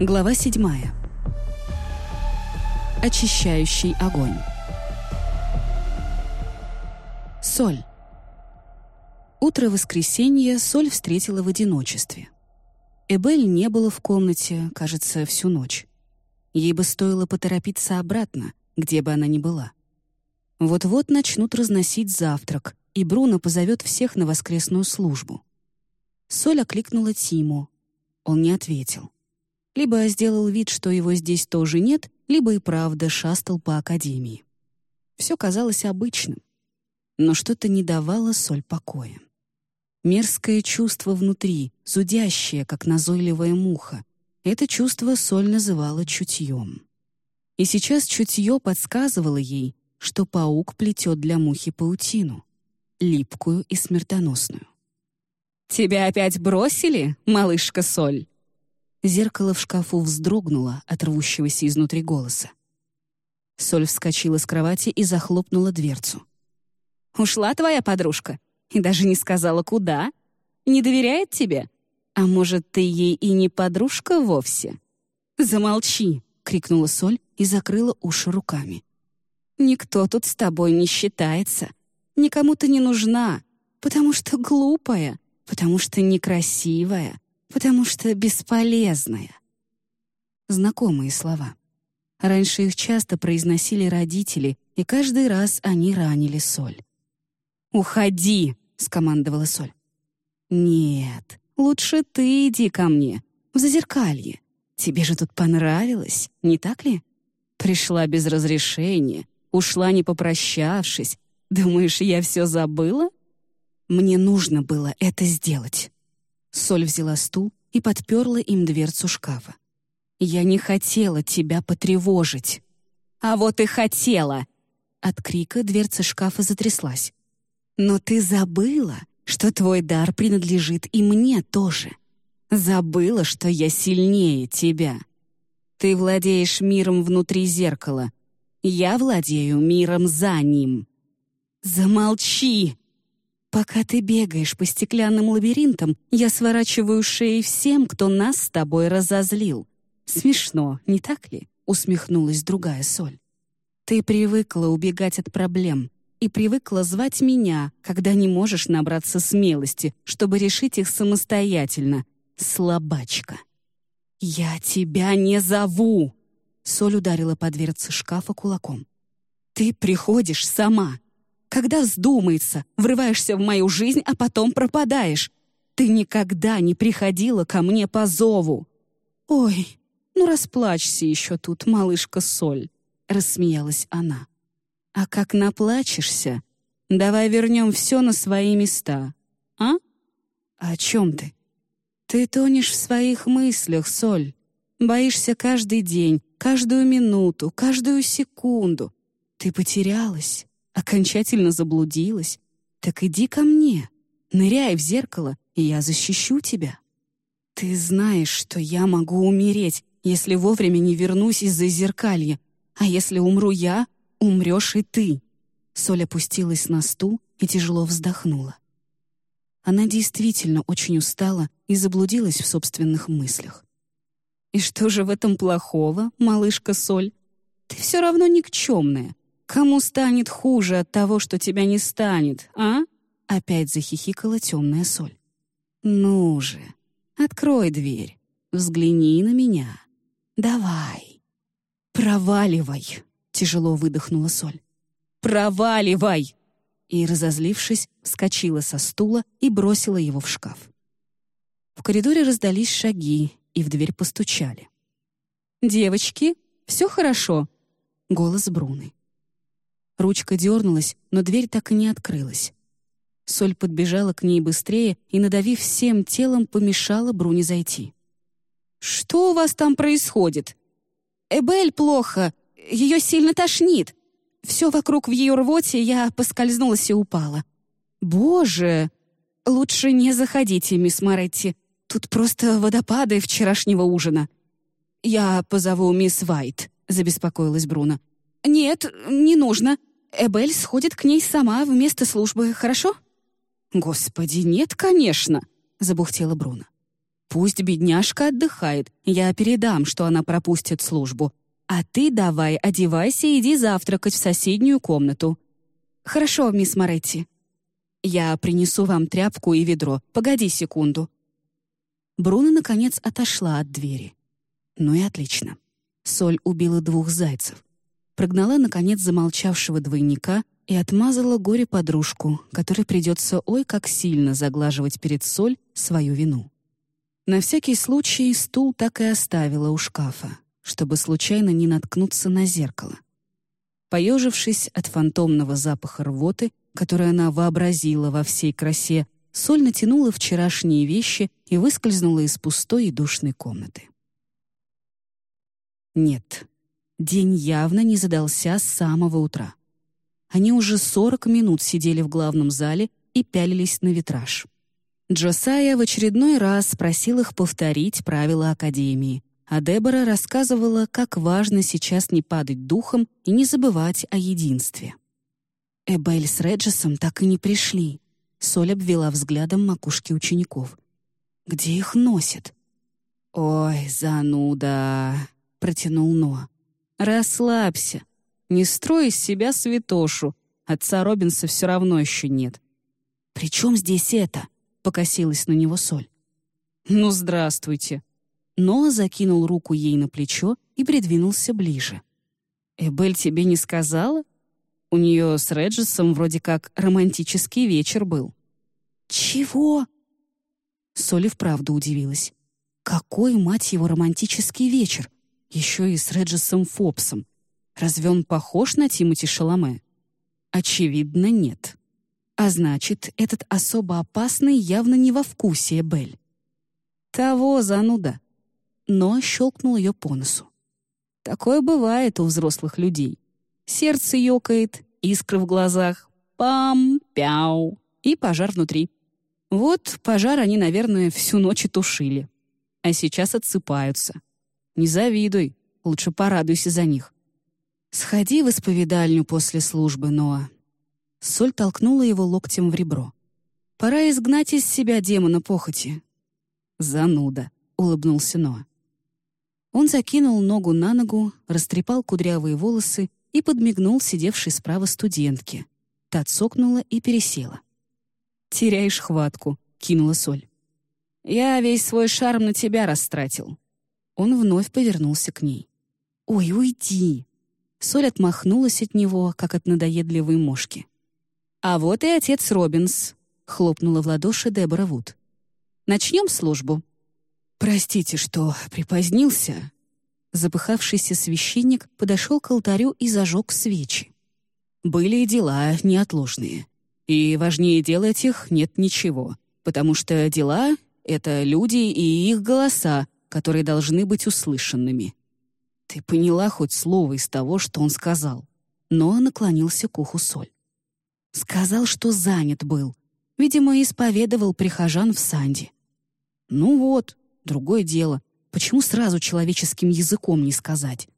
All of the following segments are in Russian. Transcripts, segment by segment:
Глава седьмая. Очищающий огонь. Соль. Утро воскресенья Соль встретила в одиночестве. Эбель не было в комнате, кажется, всю ночь. Ей бы стоило поторопиться обратно, где бы она ни была. Вот-вот начнут разносить завтрак, и Бруно позовет всех на воскресную службу. Соль окликнула Тиму. Он не ответил. Либо сделал вид, что его здесь тоже нет, либо и правда шастал по академии. Все казалось обычным. Но что-то не давало соль покоя. Мерзкое чувство внутри, зудящее, как назойливая муха. Это чувство соль называла чутьем. И сейчас чутье подсказывало ей, что паук плетет для мухи паутину, липкую и смертоносную. «Тебя опять бросили, малышка Соль?» Зеркало в шкафу вздрогнуло от рвущегося изнутри голоса. Соль вскочила с кровати и захлопнула дверцу. «Ушла твоя подружка? И даже не сказала, куда? Не доверяет тебе? А может, ты ей и не подружка вовсе?» «Замолчи!» — крикнула Соль и закрыла уши руками. «Никто тут с тобой не считается. Никому ты не нужна, потому что глупая, потому что некрасивая, потому что бесполезная. Знакомые слова. Раньше их часто произносили родители, и каждый раз они ранили Соль. «Уходи!» — скомандовала Соль. «Нет, лучше ты иди ко мне, в зазеркалье. Тебе же тут понравилось, не так ли? Пришла без разрешения, ушла не попрощавшись. Думаешь, я все забыла? Мне нужно было это сделать». Соль взяла стул и подперла им дверцу шкафа. «Я не хотела тебя потревожить». «А вот и хотела!» От крика дверца шкафа затряслась. «Но ты забыла, что твой дар принадлежит и мне тоже. Забыла, что я сильнее тебя. Ты владеешь миром внутри зеркала. Я владею миром за ним». «Замолчи!» Пока ты бегаешь по стеклянным лабиринтам, я сворачиваю шеи всем, кто нас с тобой разозлил. Смешно, не так ли? Усмехнулась другая соль. Ты привыкла убегать от проблем и привыкла звать меня, когда не можешь набраться смелости, чтобы решить их самостоятельно. Слабачка. «Я тебя не зову!» Соль ударила по дверце шкафа кулаком. «Ты приходишь сама, когда вздумается, врываешься в мою жизнь, а потом пропадаешь. Ты никогда не приходила ко мне по зову. Ой, ну расплачься еще тут, малышка Соль, рассмеялась она. А как наплачешься, давай вернем все на свои места. А? О чем ты? Ты тонешь в своих мыслях, Соль. Боишься каждый день, каждую минуту, каждую секунду. Ты потерялась окончательно заблудилась, так иди ко мне, ныряй в зеркало, и я защищу тебя. Ты знаешь, что я могу умереть, если вовремя не вернусь из-за зеркалья, а если умру я, умрешь и ты». Соль опустилась на стул и тяжело вздохнула. Она действительно очень устала и заблудилась в собственных мыслях. «И что же в этом плохого, малышка Соль? Ты все равно никчемная, Кому станет хуже от того, что тебя не станет, а?» Опять захихикала темная соль. «Ну же, открой дверь, взгляни на меня. Давай. Проваливай!» Тяжело выдохнула соль. «Проваливай!» И, разозлившись, вскочила со стула и бросила его в шкаф. В коридоре раздались шаги, и в дверь постучали. «Девочки, все хорошо?» — голос Бруны. Ручка дернулась, но дверь так и не открылась. Соль подбежала к ней быстрее и, надавив всем телом, помешала Бруне зайти. «Что у вас там происходит?» «Эбель плохо. Ее сильно тошнит. Все вокруг в ее рвоте, я поскользнулась и упала». «Боже! Лучше не заходите, мисс Моретти. Тут просто водопады вчерашнего ужина». «Я позову мисс Вайт», — забеспокоилась Бруно. «Нет, не нужно. Эбель сходит к ней сама вместо службы, хорошо?» «Господи, нет, конечно», — забухтела Бруно. Пусть бедняжка отдыхает, я передам, что она пропустит службу. А ты давай одевайся и иди завтракать в соседнюю комнату. Хорошо, мисс Моретти. Я принесу вам тряпку и ведро. Погоди секунду. Бруно, наконец, отошла от двери. Ну и отлично. Соль убила двух зайцев. Прогнала, наконец, замолчавшего двойника и отмазала горе-подружку, которой придется ой как сильно заглаживать перед Соль свою вину. На всякий случай стул так и оставила у шкафа, чтобы случайно не наткнуться на зеркало. Поежившись от фантомного запаха рвоты, который она вообразила во всей красе, Соль натянула вчерашние вещи и выскользнула из пустой и душной комнаты. Нет, день явно не задался с самого утра. Они уже 40 минут сидели в главном зале и пялились на витраж. Джосайя в очередной раз спросил их повторить правила Академии, а Дебора рассказывала, как важно сейчас не падать духом и не забывать о единстве. Эбель с Реджесом так и не пришли. Соль обвела взглядом макушки учеников. «Где их носит?» «Ой, зануда!» — протянул Ноа. «Расслабься. Не строй из себя святошу. Отца Робинса все равно еще нет». «При чем здесь это?» — покосилась на него Соль. «Ну, здравствуйте». Ноа закинул руку ей на плечо и придвинулся ближе. «Эбель тебе не сказала?» У нее с Реджесом вроде как романтический вечер был. «Чего?» Соли вправду удивилась. «Какой, мать его, романтический вечер? Еще и с Реджесом Фобсом. Разве он похож на Тимоти Шаломе?» «Очевидно, нет. А значит, этот особо опасный явно не во вкусе Бель. «Того, зануда!» Но щелкнул ее по носу. «Такое бывает у взрослых людей. Сердце ёкает, искры в глазах, пам-пяу, и пожар внутри. Вот пожар они, наверное, всю ночь и тушили. А сейчас отсыпаются. Не завидуй, лучше порадуйся за них. Сходи в исповедальню после службы, Ноа. Соль толкнула его локтем в ребро. Пора изгнать из себя демона похоти. Зануда, улыбнулся Ноа. Он закинул ногу на ногу, растрепал кудрявые волосы и подмигнул сидевшей справа студентке. Та цокнула и пересела. «Теряешь хватку», — кинула Соль. «Я весь свой шарм на тебя растратил». Он вновь повернулся к ней. «Ой, уйди!» Соль отмахнулась от него, как от надоедливой мошки. «А вот и отец Робинс», — хлопнула в ладоши Дебора Вуд. «Начнем службу». «Простите, что припозднился», Запыхавшийся священник подошел к алтарю и зажег свечи. Были дела неотложные. И важнее дел этих нет ничего, потому что дела — это люди и их голоса, которые должны быть услышанными. Ты поняла хоть слово из того, что он сказал? Но наклонился к уху Соль. Сказал, что занят был. Видимо, исповедовал прихожан в Санде. Ну вот, другое дело. Почему сразу человеческим языком не сказать?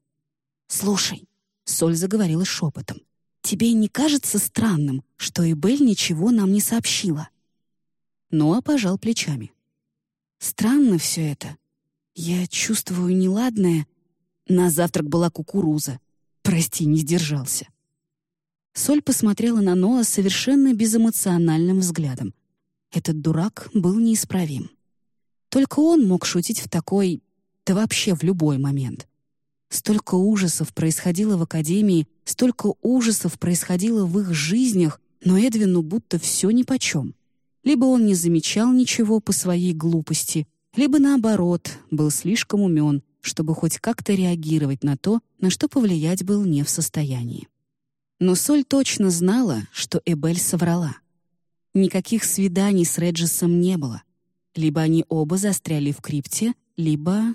«Слушай», — Соль заговорила шепотом, «тебе не кажется странным, что Эбель ничего нам не сообщила?» Ноа пожал плечами. «Странно все это. Я чувствую неладное. На завтрак была кукуруза. Прости, не сдержался». Соль посмотрела на Ноа совершенно безэмоциональным взглядом. Этот дурак был неисправим. Только он мог шутить в такой да вообще в любой момент. Столько ужасов происходило в Академии, столько ужасов происходило в их жизнях, но Эдвину будто все нипочем. Либо он не замечал ничего по своей глупости, либо, наоборот, был слишком умен, чтобы хоть как-то реагировать на то, на что повлиять был не в состоянии. Но Соль точно знала, что Эбель соврала. Никаких свиданий с Реджесом не было. Либо они оба застряли в крипте, либо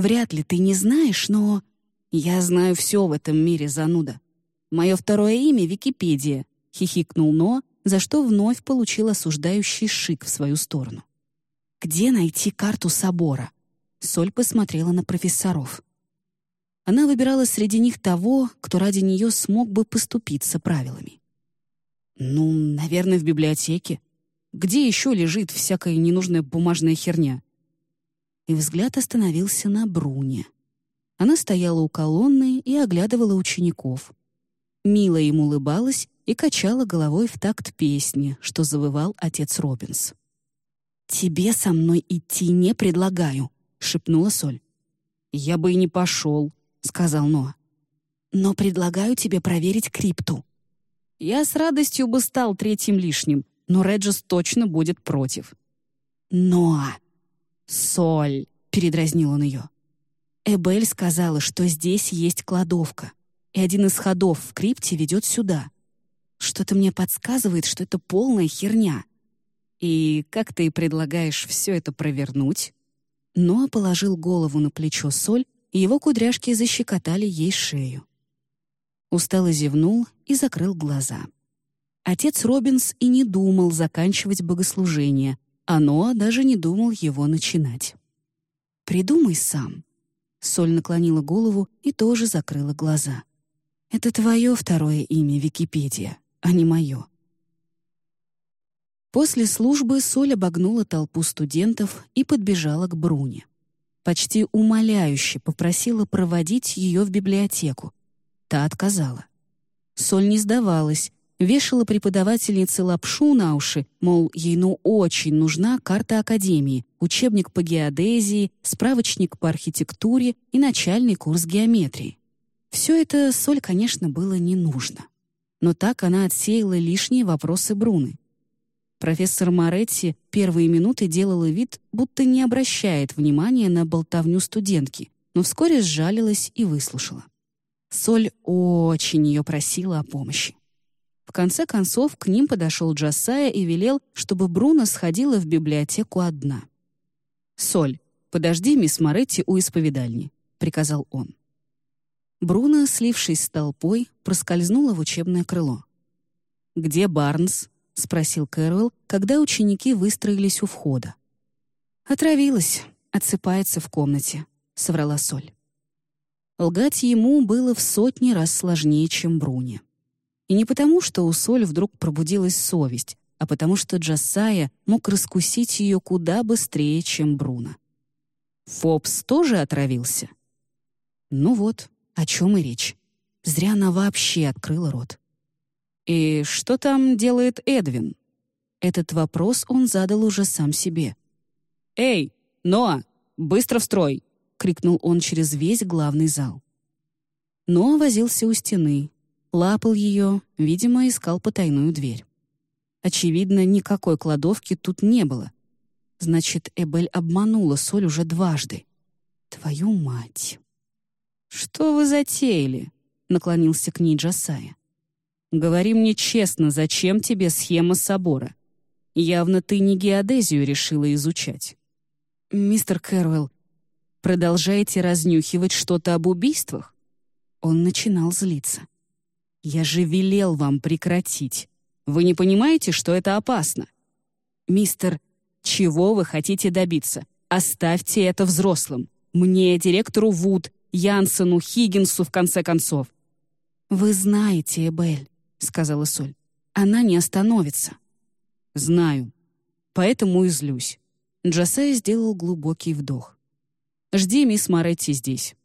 Вряд ли ты не знаешь, но... Я знаю все в этом мире, зануда. Мое второе имя — Википедия, — хихикнул Но, за что вновь получил осуждающий шик в свою сторону. Где найти карту собора? Соль посмотрела на профессоров. Она выбирала среди них того, кто ради нее смог бы поступиться правилами. Ну, наверное, в библиотеке. Где еще лежит всякая ненужная бумажная херня? и взгляд остановился на Бруне. Она стояла у колонны и оглядывала учеников. Мило им улыбалась и качала головой в такт песни, что завывал отец Робинс. «Тебе со мной идти не предлагаю», — шепнула Соль. «Я бы и не пошел», — сказал Ноа. «Но предлагаю тебе проверить крипту». «Я с радостью бы стал третьим лишним, но Реджис точно будет против». «Ноа!» «Соль!» — передразнил он ее. Эбель сказала, что здесь есть кладовка, и один из ходов в крипте ведет сюда. Что-то мне подсказывает, что это полная херня. И как ты предлагаешь все это провернуть? Ноа положил голову на плечо Соль, и его кудряшки защекотали ей шею. Устало зевнул и закрыл глаза. Отец Робинс и не думал заканчивать богослужение, а Ноа даже не думал его начинать. «Придумай сам». Соль наклонила голову и тоже закрыла глаза. «Это твое второе имя, Википедия, а не мое». После службы Соль обогнула толпу студентов и подбежала к Бруне. Почти умоляюще попросила проводить ее в библиотеку. Та отказала. Соль не сдавалась, вешала преподавательнице лапшу на уши, мол, ей ну очень нужна карта Академии, учебник по геодезии, справочник по архитектуре и начальный курс геометрии. Все это Соль, конечно, было не нужно. Но так она отсеяла лишние вопросы Бруны. Профессор Моретти первые минуты делала вид, будто не обращает внимания на болтовню студентки, но вскоре сжалилась и выслушала. Соль очень ее просила о помощи. В конце концов, к ним подошел Джасая и велел, чтобы Бруно сходила в библиотеку одна. «Соль, подожди мисс Моретти у исповедальни», — приказал он. Бруно, слившись с толпой, проскользнула в учебное крыло. «Где Барнс?» — спросил Кэрол, когда ученики выстроились у входа. «Отравилась, отсыпается в комнате», — соврала Соль. Лгать ему было в сотни раз сложнее, чем Бруне. И не потому, что у Соль вдруг пробудилась совесть, а потому что Джасая мог раскусить ее куда быстрее, чем Бруно. Фобс тоже отравился? Ну вот, о чем и речь. Зря она вообще открыла рот. «И что там делает Эдвин?» Этот вопрос он задал уже сам себе. «Эй, Ноа, быстро в строй!» — крикнул он через весь главный зал. Ноа возился у стены, лапал ее, видимо, искал потайную дверь. Очевидно, никакой кладовки тут не было. Значит, Эбель обманула Соль уже дважды. Твою мать! «Что вы затеяли?» — наклонился к ней Джасая. Говори мне честно, зачем тебе схема собора? Явно ты не геодезию решила изучать. Мистер Кэрвелл, продолжаете разнюхивать что-то об убийствах? Он начинал злиться. Я же велел вам прекратить. Вы не понимаете, что это опасно? Мистер, чего вы хотите добиться? Оставьте это взрослым. Мне, директору Вуд, Янсену, Хиггинсу, в конце концов. Вы знаете, Эбель, — сказала Соль. «Она не остановится». «Знаю. Поэтому и злюсь». Джасай сделал глубокий вдох. «Жди мисс Моретти здесь.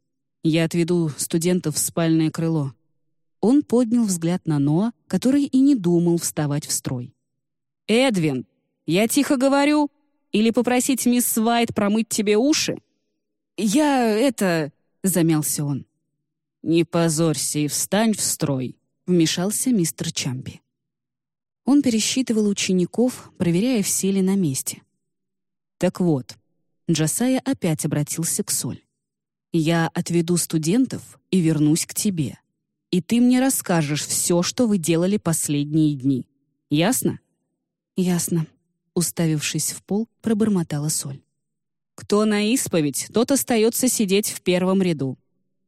Я отведу студентов в спальное крыло». Он поднял взгляд на Ноа, который и не думал вставать в строй. «Эдвин, я тихо говорю? Или попросить мисс Свайт промыть тебе уши?» «Я это...» — замялся он. «Не позорься и встань в строй», вмешался мистер Чампи. Он пересчитывал учеников, проверяя, все ли на месте. «Так вот», Джасая опять обратился к Соль. «Я отведу студентов и вернусь к тебе. И ты мне расскажешь все, что вы делали последние дни. Ясно?» «Ясно», — уставившись в пол, пробормотала Соль. «Кто на исповедь, тот остается сидеть в первом ряду».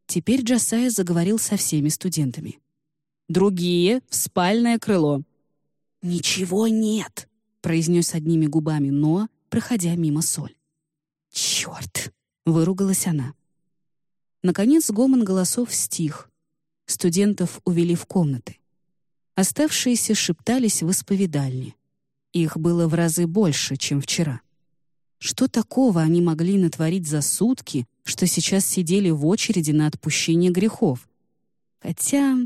Теперь Джасая заговорил со всеми студентами другие — в спальное крыло». «Ничего нет», — произнес одними губами Ноа, проходя мимо соль. «Черт!» — выругалась она. Наконец гомон голосов стих. Студентов увели в комнаты. Оставшиеся шептались в исповедальне. Их было в разы больше, чем вчера. Что такого они могли натворить за сутки, что сейчас сидели в очереди на отпущение грехов? Хотя,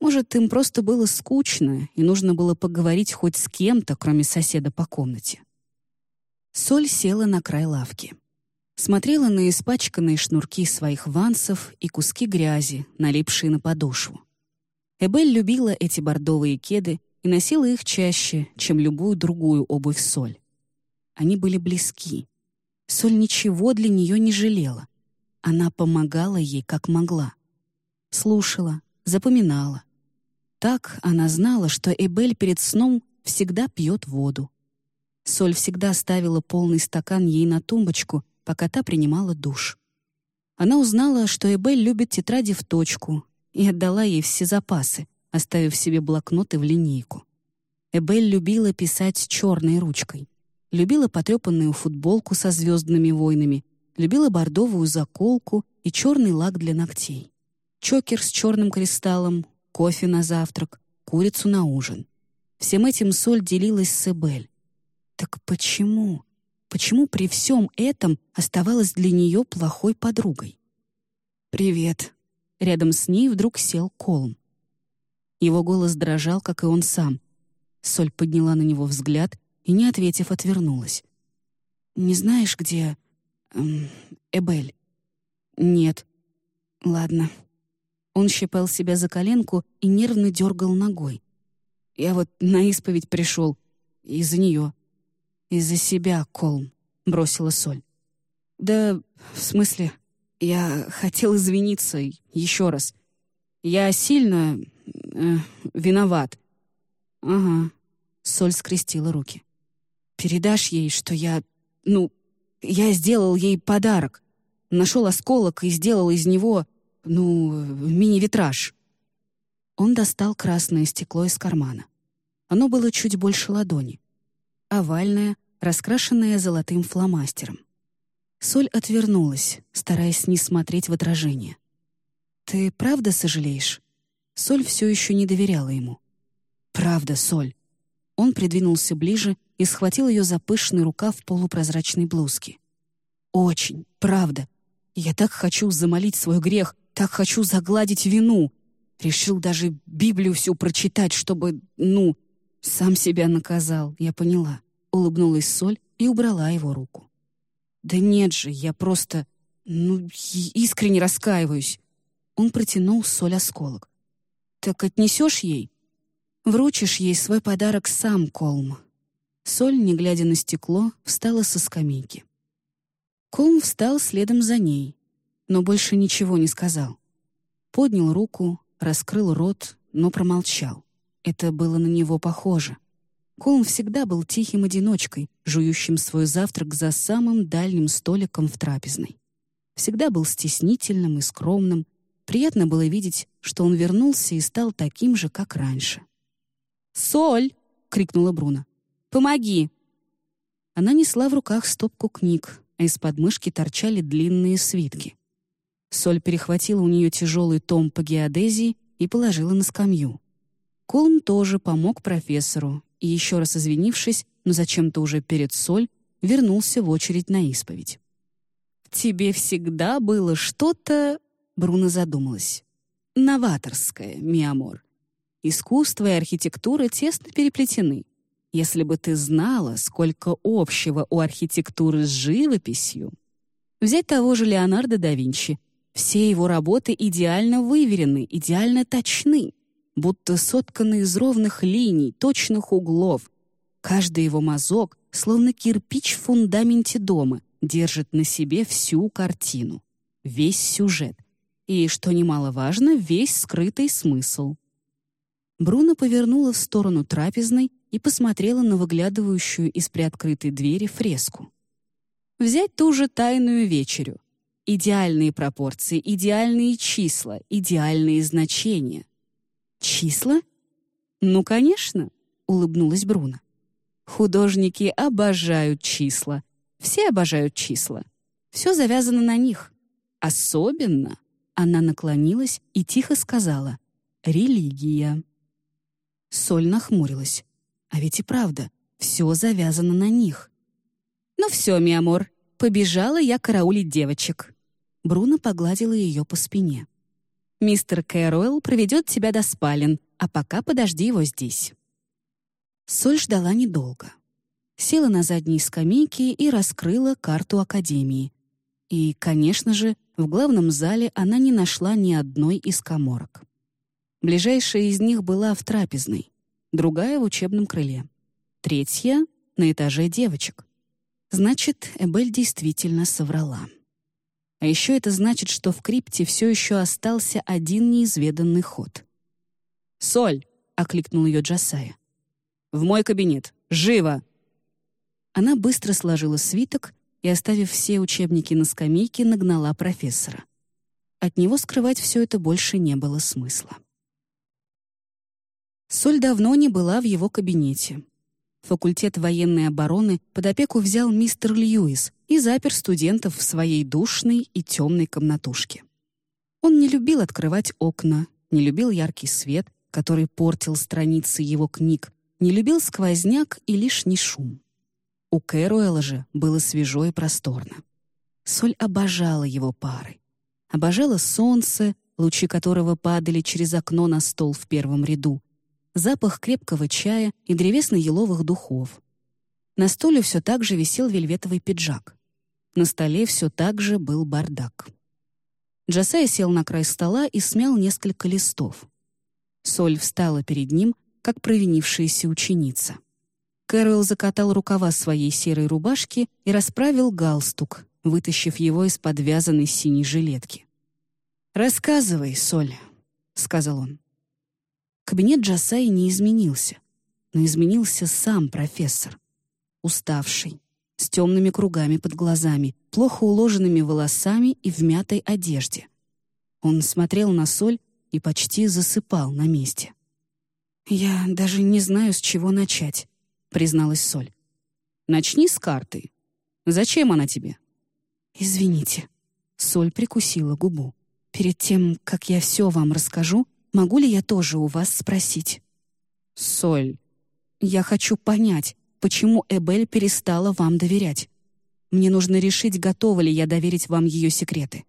может, им просто было скучно, и нужно было поговорить хоть с кем-то, кроме соседа по комнате. Соль села на край лавки. Смотрела на испачканные шнурки своих вансов и куски грязи, налипшие на подошву. Эбель любила эти бордовые кеды и носила их чаще, чем любую другую обувь соль. Они были близки. Соль ничего для нее не жалела. Она помогала ей, как могла. Слушала, запоминала. Так она знала, что Эбель перед сном всегда пьет воду. Соль всегда ставила полный стакан ей на тумбочку, пока та принимала душ. Она узнала, что Эбель любит тетради в точку, и отдала ей все запасы, оставив себе блокноты в линейку. Эбель любила писать черной ручкой. Любила потрепанную футболку со звездными войнами, любила бордовую заколку и черный лак для ногтей. Чокер с черным кристаллом, кофе на завтрак, курицу на ужин. Всем этим соль делилась с Эбель. Так почему? Почему при всем этом оставалась для нее плохой подругой? «Привет». Рядом с ней вдруг сел Колм. Его голос дрожал, как и он сам. Соль подняла на него взгляд и, не ответив, отвернулась. «Не знаешь, где... Эм, Эбель?» «Нет». «Ладно». Он щипал себя за коленку и нервно дергал ногой. «Я вот на исповедь пришел. Из-за нее». «Из-за себя, Колм», — бросила Соль. «Да, в смысле, я хотел извиниться еще раз. Я сильно э, виноват». «Ага», — Соль скрестила руки. «Передашь ей, что я... Ну, я сделал ей подарок. Нашел осколок и сделал из него, ну, мини-витраж». Он достал красное стекло из кармана. Оно было чуть больше ладони овальная, раскрашенная золотым фломастером. Соль отвернулась, стараясь не смотреть в отражение. «Ты правда сожалеешь?» Соль все еще не доверяла ему. «Правда, Соль». Он придвинулся ближе и схватил ее за пышный рукав полупрозрачной блузки. «Очень, правда. Я так хочу замолить свой грех, так хочу загладить вину. Решил даже Библию всю прочитать, чтобы, ну, «Сам себя наказал, я поняла», — улыбнулась Соль и убрала его руку. «Да нет же, я просто... ну, искренне раскаиваюсь». Он протянул Соль осколок. «Так отнесешь ей?» «Вручишь ей свой подарок сам, Колм». Соль, не глядя на стекло, встала со скамейки. Колм встал следом за ней, но больше ничего не сказал. Поднял руку, раскрыл рот, но промолчал. Это было на него похоже. Колм всегда был тихим одиночкой, жующим свой завтрак за самым дальним столиком в трапезной. Всегда был стеснительным и скромным. Приятно было видеть, что он вернулся и стал таким же, как раньше. «Соль!» — крикнула Бруно. «Помоги!» Она несла в руках стопку книг, а из подмышки торчали длинные свитки. Соль перехватила у нее тяжелый том по геодезии и положила на скамью. Колм тоже помог профессору и, еще раз извинившись, но зачем-то уже перед соль, вернулся в очередь на исповедь. тебе всегда было что-то...» — Бруно задумалась. «Новаторское, миамор. Искусство и архитектура тесно переплетены. Если бы ты знала, сколько общего у архитектуры с живописью. Взять того же Леонардо да Винчи. Все его работы идеально выверены, идеально точны будто сотканы из ровных линий, точных углов. Каждый его мазок, словно кирпич в фундаменте дома, держит на себе всю картину, весь сюжет и, что немаловажно, весь скрытый смысл. Бруно повернула в сторону трапезной и посмотрела на выглядывающую из приоткрытой двери фреску. Взять ту же тайную вечерю. Идеальные пропорции, идеальные числа, идеальные значения. «Числа?» «Ну, конечно», — улыбнулась Бруно. «Художники обожают числа. Все обожают числа. Все завязано на них. Особенно...» Она наклонилась и тихо сказала «Религия». Соль нахмурилась. А ведь и правда, все завязано на них. «Ну все, миамор, побежала я караулить девочек». Бруно погладила ее по спине. «Мистер Кэруэлл проведет тебя до спален, а пока подожди его здесь». Соль ждала недолго. Села на задние скамейки и раскрыла карту Академии. И, конечно же, в главном зале она не нашла ни одной из коморок. Ближайшая из них была в трапезной, другая — в учебном крыле. Третья — на этаже девочек. Значит, Эбель действительно соврала. А еще это значит, что в крипте все еще остался один неизведанный ход. «Соль!» — окликнул ее Джасая. «В мой кабинет! Живо!» Она быстро сложила свиток и, оставив все учебники на скамейке, нагнала профессора. От него скрывать все это больше не было смысла. Соль давно не была в его кабинете. Факультет военной обороны под опеку взял мистер Льюис и запер студентов в своей душной и темной комнатушке. Он не любил открывать окна, не любил яркий свет, который портил страницы его книг, не любил сквозняк и лишний шум. У Кэруэла же было свежо и просторно. Соль обожала его пары. Обожала солнце, лучи которого падали через окно на стол в первом ряду, запах крепкого чая и древесно-еловых духов. На стуле все так же висел вельветовый пиджак. На столе все так же был бардак. Джасай сел на край стола и смял несколько листов. Соль встала перед ним, как провинившаяся ученица. Кэрол закатал рукава своей серой рубашки и расправил галстук, вытащив его из подвязанной синей жилетки. «Рассказывай, Соль», — сказал он. Кабинет Джасаи не изменился, но изменился сам профессор. Уставший, с темными кругами под глазами, плохо уложенными волосами и в мятой одежде. Он смотрел на соль и почти засыпал на месте. «Я даже не знаю, с чего начать», — призналась Соль. «Начни с карты. Зачем она тебе?» «Извините». Соль прикусила губу. «Перед тем, как я все вам расскажу, Могу ли я тоже у вас спросить?» «Соль, я хочу понять, почему Эбель перестала вам доверять. Мне нужно решить, готова ли я доверить вам ее секреты».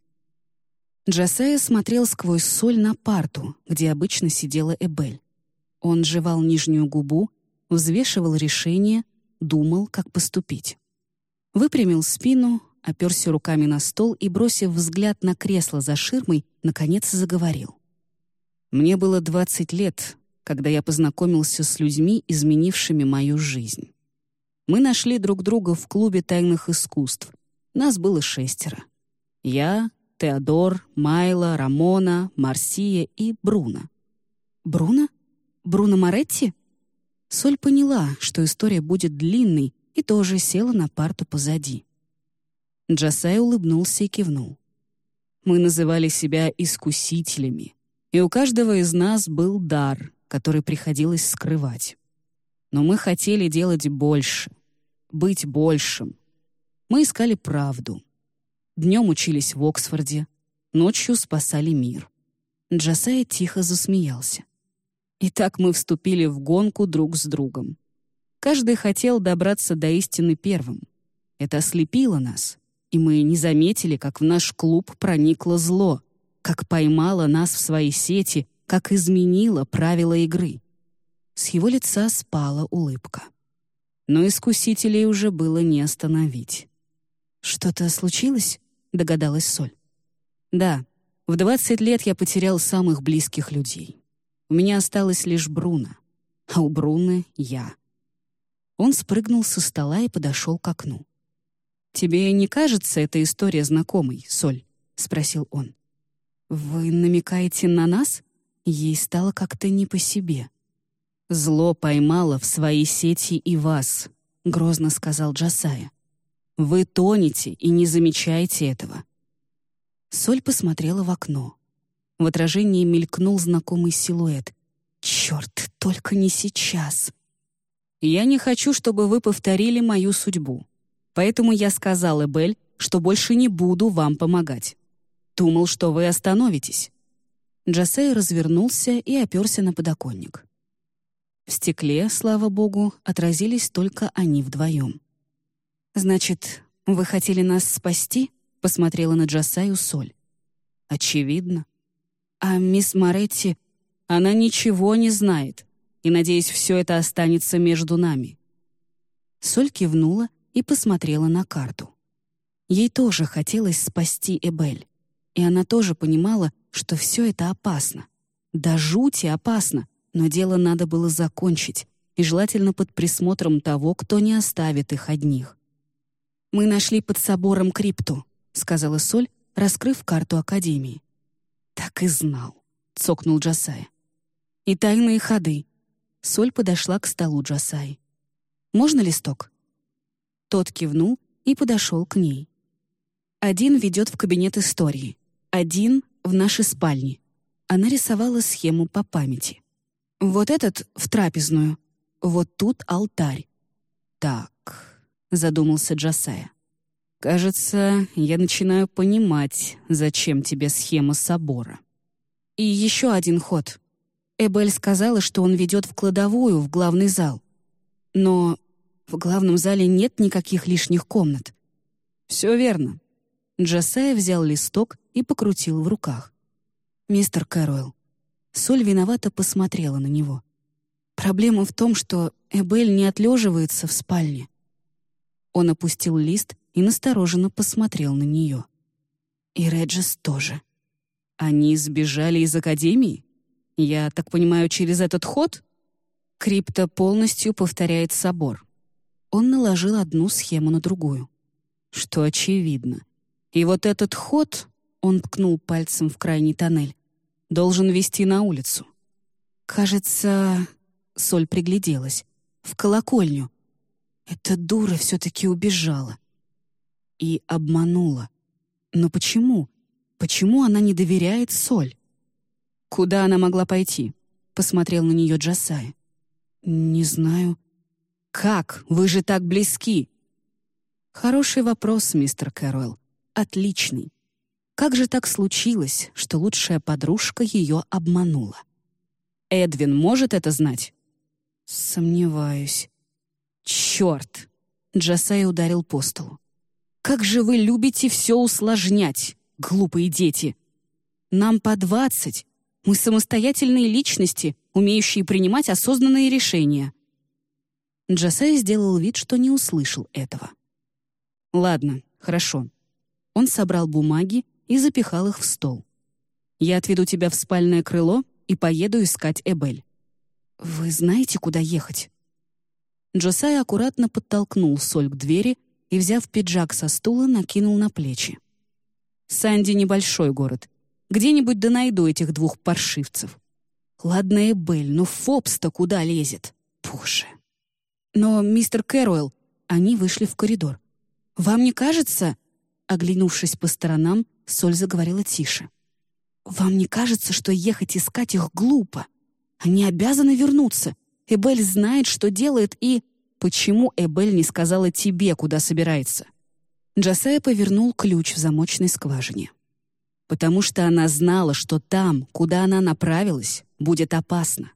Джасея смотрел сквозь соль на парту, где обычно сидела Эбель. Он жевал нижнюю губу, взвешивал решение, думал, как поступить. Выпрямил спину, оперся руками на стол и, бросив взгляд на кресло за ширмой, наконец заговорил. Мне было 20 лет, когда я познакомился с людьми, изменившими мою жизнь. Мы нашли друг друга в клубе тайных искусств. Нас было шестеро. Я, Теодор, Майла, Рамона, Марсия и Бруно. Бруно? Бруно Моретти? Соль поняла, что история будет длинной, и тоже села на парту позади. Джасай улыбнулся и кивнул. Мы называли себя искусителями, и у каждого из нас был дар, который приходилось скрывать. Но мы хотели делать больше, быть большим. Мы искали правду. Днем учились в Оксфорде, ночью спасали мир. Джасай тихо засмеялся. И так мы вступили в гонку друг с другом. Каждый хотел добраться до истины первым. Это ослепило нас, и мы не заметили, как в наш клуб проникло зло — как поймала нас в свои сети, как изменила правила игры. С его лица спала улыбка. Но искусителей уже было не остановить. «Что-то случилось?» — догадалась Соль. «Да, в 20 лет я потерял самых близких людей. У меня осталось лишь Бруно, а у Бруно — я». Он спрыгнул со стола и подошел к окну. «Тебе не кажется эта история знакомой, Соль?» — спросил он. «Вы намекаете на нас?» Ей стало как-то не по себе. «Зло поймало в свои сети и вас», — грозно сказал Джасая. «Вы тонете и не замечаете этого». Соль посмотрела в окно. В отражении мелькнул знакомый силуэт. «Черт, только не сейчас!» «Я не хочу, чтобы вы повторили мою судьбу. Поэтому я сказал Эбель, что больше не буду вам помогать. Думал, что вы остановитесь». Джасей развернулся и оперся на подоконник. В стекле, слава богу, отразились только они вдвоем. «Значит, вы хотели нас спасти?» — посмотрела на Джасаю Соль. «Очевидно. А мисс Моретти, она ничего не знает, и, надеюсь, все это останется между нами». Соль кивнула и посмотрела на карту. Ей тоже хотелось спасти Эбель, и она тоже понимала, что все это опасно. Да жути опасно, но дело надо было закончить, и желательно под присмотром того, кто не оставит их одних. «Мы нашли под собором крипту», — сказала Соль, раскрыв карту Академии. «Так и знал», — цокнул Джасай. «И тайные ходы». Соль подошла к столу Джасай. «Можно листок?» Тот кивнул и подошел к ней. Один ведет в кабинет истории, один — в нашей спальне. Она рисовала схему по памяти. Вот этот — в трапезную. Вот тут алтарь. Так, задумался Джасая. Кажется, я начинаю понимать, зачем тебе схема собора. И еще один ход. Эбель сказала, что он ведет в кладовую, в главный зал. Но в главном зале нет никаких лишних комнат. Все верно. Джасая взял листок и покрутил в руках. «Мистер Кэруэлл». Соль виновато посмотрела на него. «Проблема в том, что Эбель не отлеживается в спальне». Он опустил лист и настороженно посмотрел на нее. И Реджес тоже. «Они сбежали из Академии? Я так понимаю, через этот ход?» Крипто полностью повторяет собор. Он наложил одну схему на другую. Что очевидно. И вот этот ход, он ткнул пальцем в крайний тоннель, должен вести на улицу. Кажется, Соль пригляделась. В колокольню. Эта дура все-таки убежала. И обманула. Но почему? Почему она не доверяет Соль? Куда она могла пойти? Посмотрел на нее Джасай. Не знаю. Как? Вы же так близки. Хороший вопрос, мистер Кэрролл. Отличный. Как же так случилось, что лучшая подружка ее обманула? Эдвин может это знать? Сомневаюсь. Черт! Джасай ударил по столу. Как же вы любите все усложнять, глупые дети! Нам по двадцать. Мы самостоятельные личности, умеющие принимать осознанные решения. Джасай сделал вид, что не услышал этого. «Ладно, хорошо». Он собрал бумаги и запихал их в стол. «Я отведу тебя в спальное крыло и поеду искать Эбель». «Вы знаете, куда ехать?» Джосай аккуратно подтолкнул Соль к двери и, взяв пиджак со стула, накинул на плечи. «Санди — небольшой город. Где-нибудь да найду этих двух паршивцев. Ладно, Эбель, но Фобс-то куда лезет? Боже!» «Но, мистер Кэруэлл...» Они вышли в коридор. «Вам не кажется...» Оглянувшись по сторонам, Соль заговорила тише. «Вам не кажется, что ехать искать их глупо? Они обязаны вернуться. Эбель знает, что делает, и... Почему Эбель не сказала тебе, куда собирается?» Джасая повернул ключ в замочной скважине. «Потому что она знала, что там, куда она направилась, будет опасно.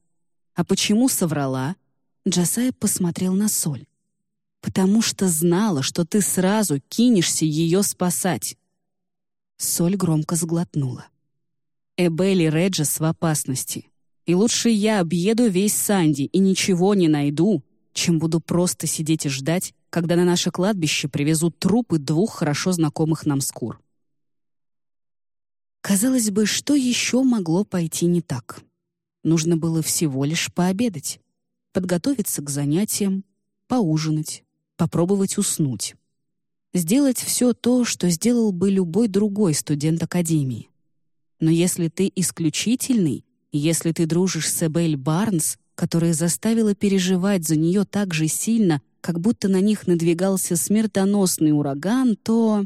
А почему соврала?» Джасая посмотрел на Соль. «Потому что знала, что ты сразу кинешься ее спасать. Соль громко сглотнула. Эбели Реджес в опасности. И лучше я объеду весь Санди и ничего не найду, чем буду просто сидеть и ждать, когда на наше кладбище привезут трупы двух хорошо знакомых нам скур. Казалось бы, что еще могло пойти не так? Нужно было всего лишь пообедать, подготовиться к занятиям, поужинать, попробовать уснуть сделать все то, что сделал бы любой другой студент Академии. Но если ты исключительный, если ты дружишь с Эбель Барнс, которая заставила переживать за нее так же сильно, как будто на них надвигался смертоносный ураган, то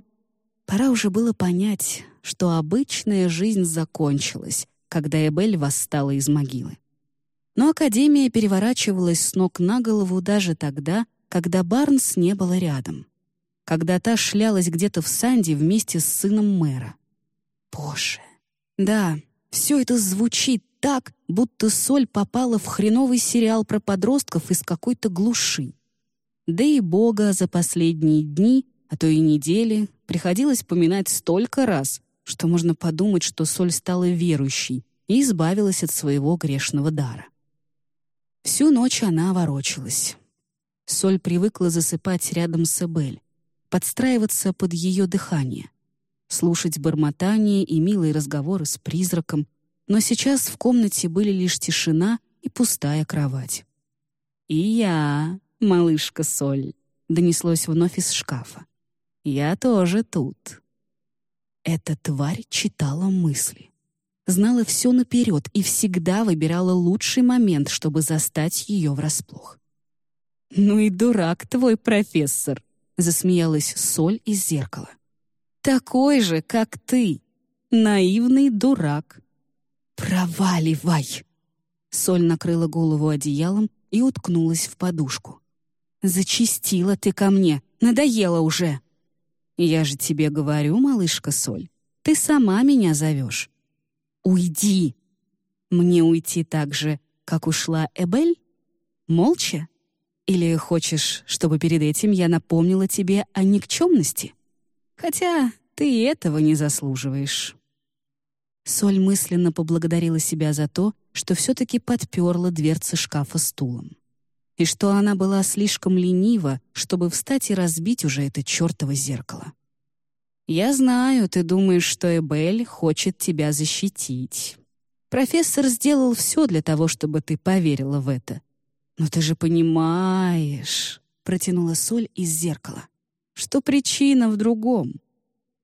пора уже было понять, что обычная жизнь закончилась, когда Эбель восстала из могилы. Но Академия переворачивалась с ног на голову даже тогда, когда Барнс не было рядом когда та шлялась где-то в Санди вместе с сыном мэра. Боже. Да, все это звучит так, будто соль попала в хреновый сериал про подростков из какой-то глуши. Да и Бога за последние дни, а то и недели, приходилось поминать столько раз, что можно подумать, что Соль стала верующей и избавилась от своего грешного дара. Всю ночь она ворочалась. Соль привыкла засыпать рядом с Эбель, подстраиваться под ее дыхание, слушать бормотание и милые разговоры с призраком, но сейчас в комнате были лишь тишина и пустая кровать. «И я, малышка Соль», — донеслось вновь из шкафа. «Я тоже тут». Эта тварь читала мысли. Знала все наперед и всегда выбирала лучший момент, чтобы застать ее врасплох. «Ну и дурак твой профессор», — засмеялась Соль из зеркала. «Такой же, как ты, наивный дурак». «Проваливай!» Соль накрыла голову одеялом и уткнулась в подушку. «Зачистила ты ко мне, надоело уже!» «Я же тебе говорю, малышка Соль, ты сама меня зовешь». «Уйди!» «Мне уйти так же, как ушла Эбель? Молча? Или хочешь, чтобы перед этим я напомнила тебе о никчемности? Хотя ты этого не заслуживаешь». Соль мысленно поблагодарила себя за то, что все-таки подперла дверцы шкафа стулом. И что она была слишком ленива, чтобы встать и разбить уже это чертово зеркало. «Я знаю, ты думаешь, что Эбель хочет тебя защитить. Профессор сделал все для того, чтобы ты поверила в это. Но ты же понимаешь...» — протянула Соль из зеркала. «Что причина в другом.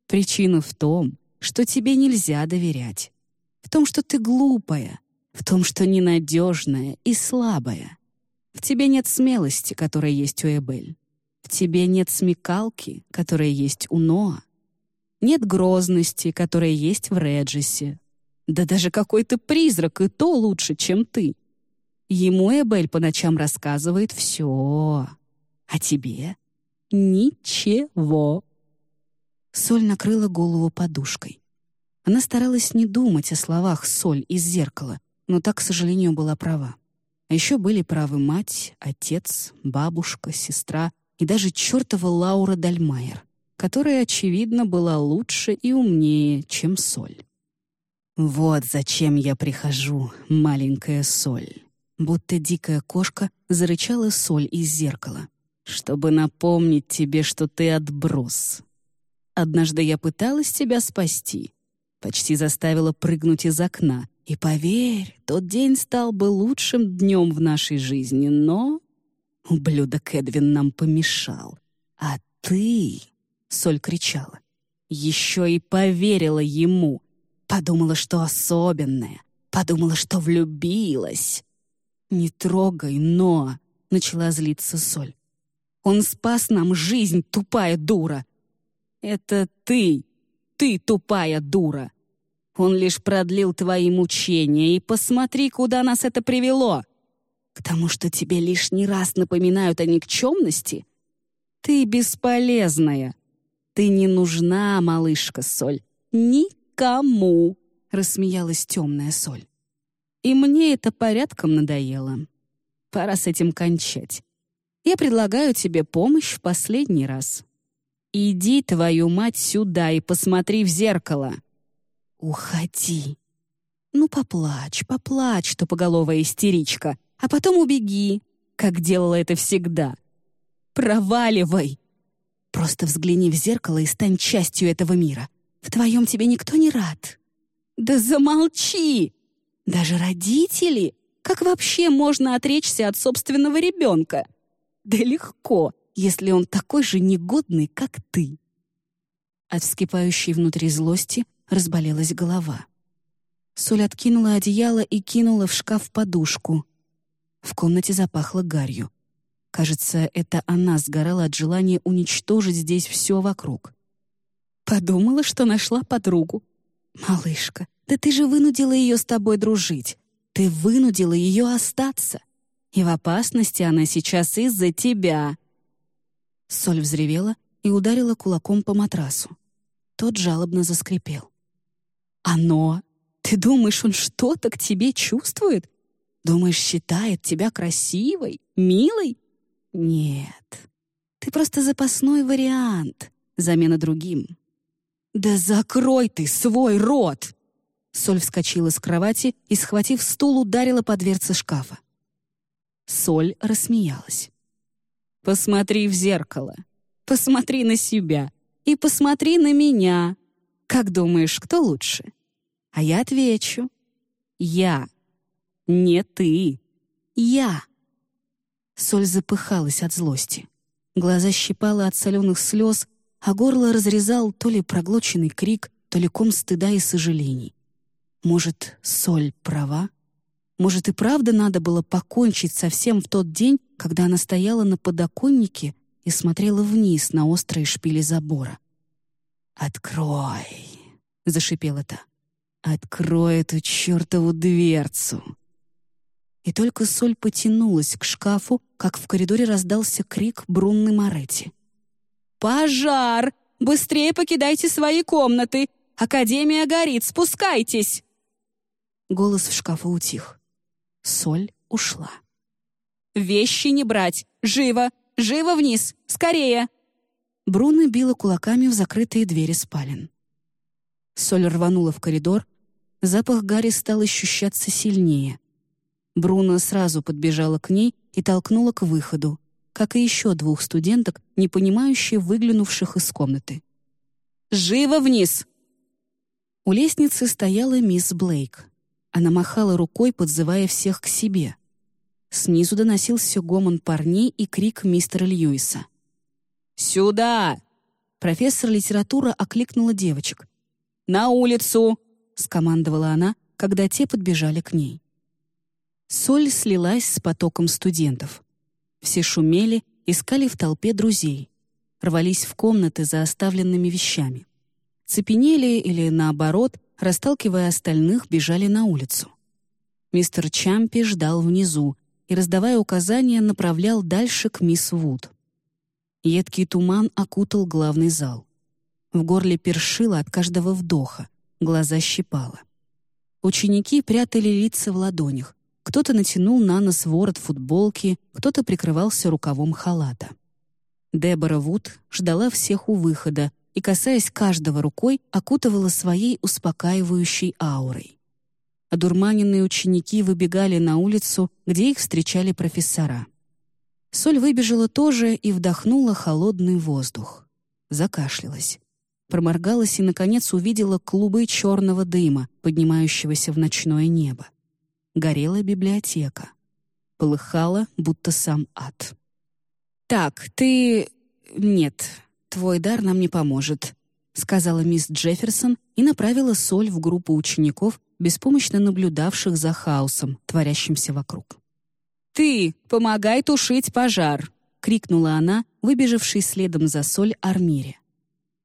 Причина в том, что тебе нельзя доверять, в том, что ты глупая, в том, что ненадежная и слабая. В тебе нет смелости, которая есть у Эбель. В тебе нет смекалки, которая есть у Ноа. Нет грозности, которая есть в Реджисе. Да даже какой-то призрак и то лучше, чем ты. Ему Эбель по ночам рассказывает все. А тебе — ничего. Соль накрыла голову подушкой. Она старалась не думать о словах «соль» из зеркала, но так, к сожалению, была права. А еще были правы мать, отец, бабушка, сестра и даже чертова Лаура Дальмайер, которая, очевидно, была лучше и умнее, чем соль. «Вот зачем я прихожу, маленькая соль», будто дикая кошка зарычала соль из зеркала, чтобы напомнить тебе, что ты отброс, Однажды я пыталась тебя спасти. Почти заставила прыгнуть из окна. И поверь, тот день стал бы лучшим днем в нашей жизни, но... Ублюдок Эдвин нам помешал. А ты... Соль кричала. Еще и поверила ему. Подумала, что особенная. Подумала, что влюбилась. «Не трогай, но...» — начала злиться Соль. «Он спас нам жизнь, тупая дура. Это ты, ты тупая дура. Он лишь продлил твои мучения, и посмотри, куда нас это привело. К тому, что тебе лишний раз напоминают о никчемности. Ты бесполезная. Ты не нужна, малышка Соль. Никому, рассмеялась темная Соль. И мне это порядком надоело. Пора с этим кончать. Я предлагаю тебе помощь в последний раз. «Иди, твою мать, сюда и посмотри в зеркало!» «Уходи!» «Ну, поплачь, поплачь, тупоголовая истеричка, а потом убеги, как делала это всегда. Проваливай!» «Просто взгляни в зеркало и стань частью этого мира. В твоем тебе никто не рад». «Да замолчи!» «Даже родители? Как вообще можно отречься от собственного ребенка?» «Да легко!» если он такой же негодный, как ты?» От вскипающей внутри злости разболелась голова. Соль откинула одеяло и кинула в шкаф подушку. В комнате запахло гарью. Кажется, это она сгорала от желания уничтожить здесь все вокруг. Подумала, что нашла подругу. «Малышка, да ты же вынудила ее с тобой дружить. Ты вынудила ее остаться. И в опасности она сейчас из-за тебя. Соль взревела и ударила кулаком по матрасу. Тот жалобно заскрипел. «Оно? Ты думаешь, он что-то к тебе чувствует? Думаешь, считает тебя красивой, милой? Нет, Ты просто запасной вариант, замена другим». «Да закрой ты свой рот!» Соль вскочила с кровати и, схватив стул, ударила по дверце шкафа. Соль рассмеялась. «Посмотри в зеркало. Посмотри на себя. И посмотри на меня. Как думаешь, кто лучше?» А я отвечу. «Я. Не ты. Я». Соль запыхалась от злости. Глаза щипала от соленых слез, а горло разрезал то ли проглоченный крик, то ли ком стыда и сожалений. Может, Соль права? Может, и правда надо было покончить со всем в тот день, когда она стояла на подоконнике и смотрела вниз на острые шпили забора? «Открой!» — зашипела та. «Открой эту чертову дверцу!» И только Соль потянулась к шкафу, как в коридоре раздался крик Брунны Моретти. «Пожар! Быстрее покидайте свои комнаты! Академия горит! Спускайтесь!» Голос в шкафу утих. Соль ушла. «Вещи не брать! Живо! Живо вниз! Скорее!» Бруно била кулаками в закрытые двери спален. Соль рванула в коридор. Запах Гарри стал ощущаться сильнее. Бруно сразу подбежала к ней и толкнула к выходу, как и еще двух студенток, не понимающие выглянувших из комнаты. «Живо вниз!» У лестницы стояла мисс Блейк. Она махала рукой, подзывая всех к себе. Снизу доносился гомон парней и крик мистера Льюиса. «Сюда!» Профессор литературы окликнула девочек. «На улицу!» — скомандовала она, когда те подбежали к ней. Соль слилась с потоком студентов. Все шумели, искали в толпе друзей. Рвались в комнаты за оставленными вещами. Цепенели или, наоборот, расталкивая остальных, бежали на улицу. Мистер Чампи ждал внизу и, раздавая указания, направлял дальше к мисс Вуд. Едкий туман окутал главный зал. В горле першило от каждого вдоха, глаза щипало. Ученики прятали лица в ладонях, кто-то натянул на нос ворот футболки, кто-то прикрывался рукавом халата. Дебора Вуд ждала всех у выхода и, касаясь каждого рукой, окутывала своей успокаивающей аурой. Одурманенные ученики выбегали на улицу, где их встречали профессора. Соль выбежала тоже и вдохнула холодный воздух. Закашлялась. Проморгалась и, наконец, увидела клубы черного дыма, поднимающегося в ночное небо горела библиотека. Полыхала, будто сам ад. «Так, ты... Нет, твой дар нам не поможет», сказала мисс Джефферсон и направила соль в группу учеников, беспомощно наблюдавших за хаосом, творящимся вокруг. «Ты, помогай тушить пожар!» — крикнула она, выбежавшей следом за соль Армире.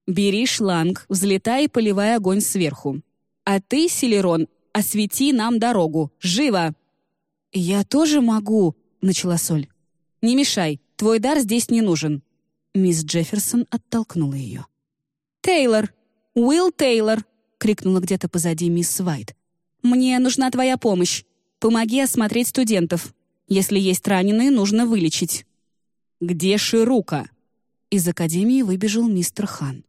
«Бери шланг, взлетай и поливай огонь сверху. А ты, Селерон, освети нам дорогу! Живо!» «Я тоже могу!» — начала Соль. «Не мешай, твой дар здесь не нужен». Мисс Джефферсон оттолкнула ее. «Тейлор! Уилл Тейлор!» — крикнула где-то позади мисс Вайт. «Мне нужна твоя помощь. Помоги осмотреть студентов. Если есть раненые, нужно вылечить». «Где Ширука?» Из академии выбежал мистер Хан.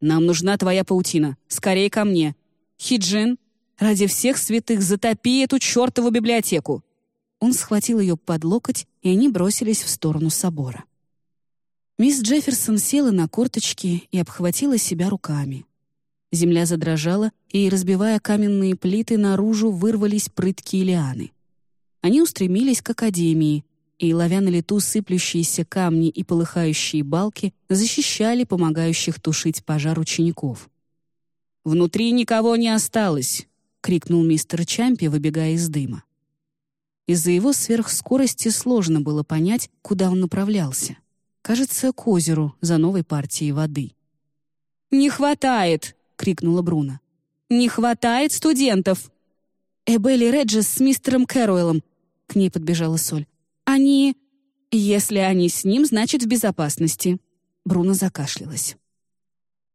«Нам нужна твоя паутина. Скорее ко мне. Хиджин, Ради всех святых затопи эту чертову библиотеку!» Он схватил ее под локоть, и они бросились в сторону собора. Мисс Джефферсон села на корточки и обхватила себя руками. Земля задрожала, и, разбивая каменные плиты, наружу вырвались прыткие лианы. Они устремились к академии, и, ловя на лету сыплющиеся камни и полыхающие балки, защищали помогающих тушить пожар учеников. «Внутри никого не осталось», — крикнул мистер Чампи, выбегая из дыма. Из-за его сверхскорости сложно было понять, куда он направлялся. Кажется, к озеру за новой партией воды. «Не хватает!» — крикнула Бруно. «Не хватает студентов!» «Эбелли Реджес с мистером Кэруэлом!» — к ней подбежала Соль. «Они...» «Если они с ним, значит, в безопасности». Бруно закашлялась.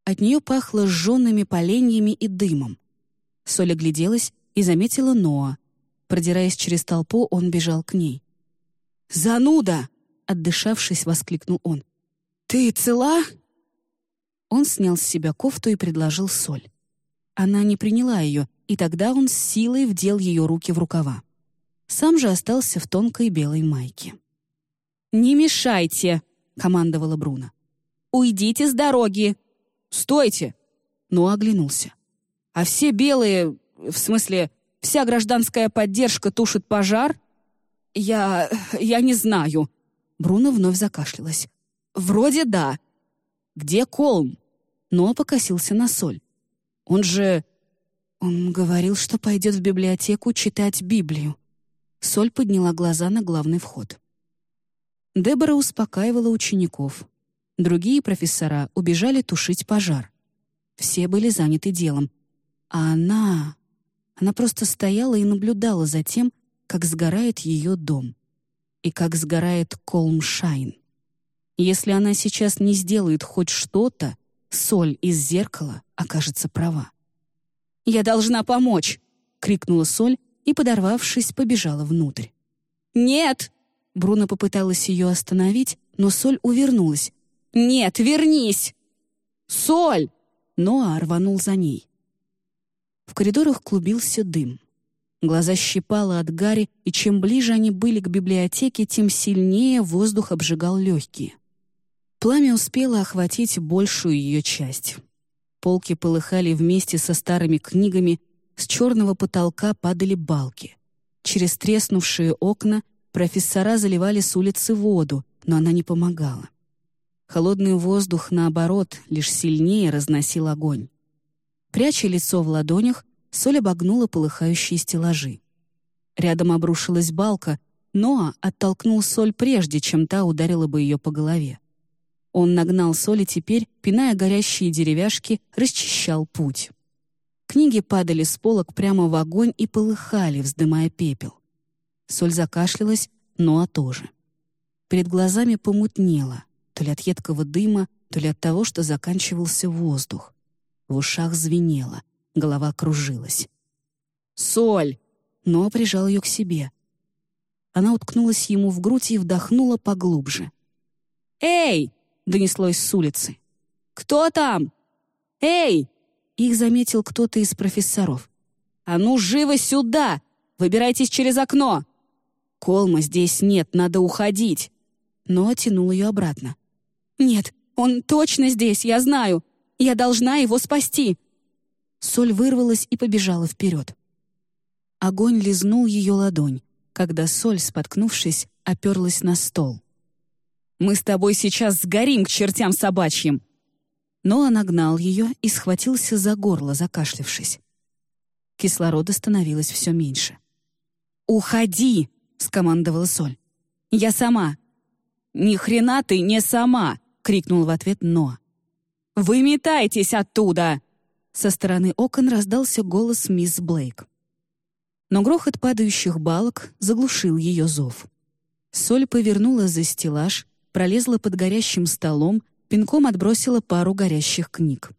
От нее пахло сжёными поленьями и дымом. Соль огляделась и заметила Ноа. Продираясь через толпу, он бежал к ней. «Зануда!» — отдышавшись, воскликнул он. «Ты цела?» Он снял с себя кофту и предложил соль. Она не приняла ее, и тогда он с силой вдел ее руки в рукава. Сам же остался в тонкой белой майке. «Не мешайте!» — командовала Бруно. «Уйдите с дороги!» «Стойте!» Но оглянулся. «А все белые, в смысле, вся гражданская поддержка тушит пожар?» «Я... я не знаю». Бруно вновь закашлялась. «Вроде да». «Где Колм?» Но покосился на соль. «Он же...» Он говорил, что пойдет в библиотеку читать Библию. Соль подняла глаза на главный вход. Дебора успокаивала учеников. Другие профессора убежали тушить пожар. Все были заняты делом. А она... Она просто стояла и наблюдала за тем, как сгорает ее дом. И как сгорает Колмшайн. Если она сейчас не сделает хоть что-то, соль из зеркала окажется права. «Я должна помочь!» — крикнула соль и, подорвавшись, побежала внутрь. «Нет!» — Бруно попыталась ее остановить, но соль увернулась. «Нет, вернись!» «Соль!» — Ноа рванул за ней. В коридорах клубился дым. Глаза щипало от гари, и чем ближе они были к библиотеке, тем сильнее воздух обжигал легкие. Пламя успело охватить большую ее часть. Полки полыхали вместе со старыми книгами, с черного потолка падали балки. Через треснувшие окна профессора заливали с улицы воду, но она не помогала. Холодный воздух, наоборот, лишь сильнее разносил огонь. Пряча лицо в ладонях, Соль обогнула полыхающие стеллажи. Рядом обрушилась балка, но оттолкнул Соль прежде, чем та ударила бы ее по голове. Он нагнал Соль и теперь, пиная горящие деревяшки, расчищал путь. Книги падали с полок прямо в огонь и полыхали, вздымая пепел. Соль закашлялась, Ноа тоже. Перед глазами помутнело, то ли от едкого дыма, то ли от того, что заканчивался воздух. В ушах звенело, Голова кружилась. «Соль!» Но прижал ее к себе. Она уткнулась ему в грудь и вдохнула поглубже. «Эй!» — донеслось с улицы. «Кто там? Эй!» Их заметил кто-то из профессоров. «А ну, живо сюда! Выбирайтесь через окно!» «Колма здесь нет, надо уходить!» Но тянул ее обратно. «Нет, он точно здесь, я знаю! Я должна его спасти! Соль вырвалась и побежала вперед. Огонь лизнул ее ладонь, когда Соль, споткнувшись, оперлась на стол. «Мы с тобой сейчас сгорим к чертям собачьим!» Но он нагнал ее и схватился за горло, закашлившись. Кислорода становилось все меньше. «Уходи!» — скомандовала Соль. «Я сама!» «Ни хрена ты не сама!» — крикнул в ответ Но. «Выметайтесь оттуда!» Со стороны окон раздался голос мисс Блейк. Но грохот падающих балок заглушил ее зов. Соль повернула за стеллаж, пролезла под горящим столом, пинком отбросила пару горящих книг.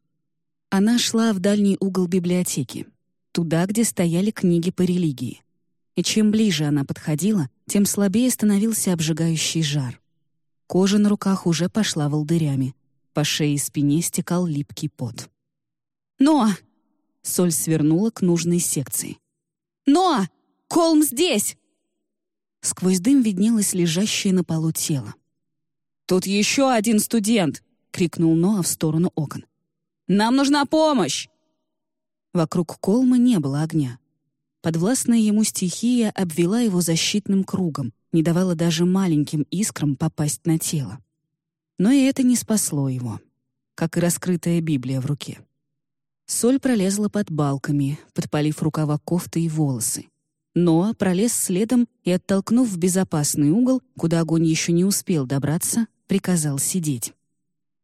Она шла в дальний угол библиотеки, туда, где стояли книги по религии. И чем ближе она подходила, тем слабее становился обжигающий жар. Кожа на руках уже пошла волдырями. По шее и спине стекал липкий пот. «Ноа!» Соль свернула к нужной секции. «Ноа! Колм здесь!» Сквозь дым виднелось лежащее на полу тело. «Тут еще один студент!» — крикнул Ноа в сторону окон. «Нам нужна помощь!» Вокруг Колма не было огня. Подвластная ему стихия обвела его защитным кругом, не давала даже маленьким искрам попасть на тело. Но и это не спасло его, как и раскрытая Библия в руке. Соль пролезла под балками, подпалив рукава кофты и волосы. Ноа пролез следом и, оттолкнув в безопасный угол, куда огонь еще не успел добраться, приказал сидеть.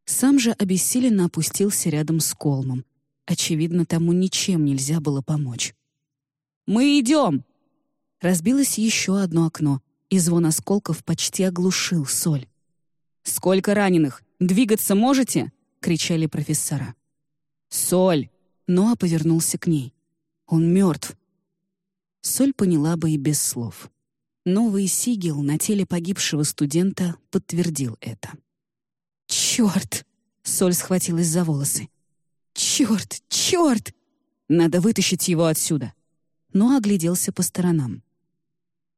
Сам же обессиленно опустился рядом с Колмом. Очевидно, тому ничем нельзя было помочь. «Мы идем!» Разбилось еще одно окно, и звон осколков почти оглушил соль. «Сколько раненых? Двигаться можете?» — кричали профессора. «Соль!» Ноа повернулся к ней. «Он мертв». Соль поняла бы и без слов. Новый сигил на теле погибшего студента подтвердил это. «Черт!» Соль схватилась за волосы. «Черт! Черт! Надо вытащить его отсюда!» Но огляделся по сторонам.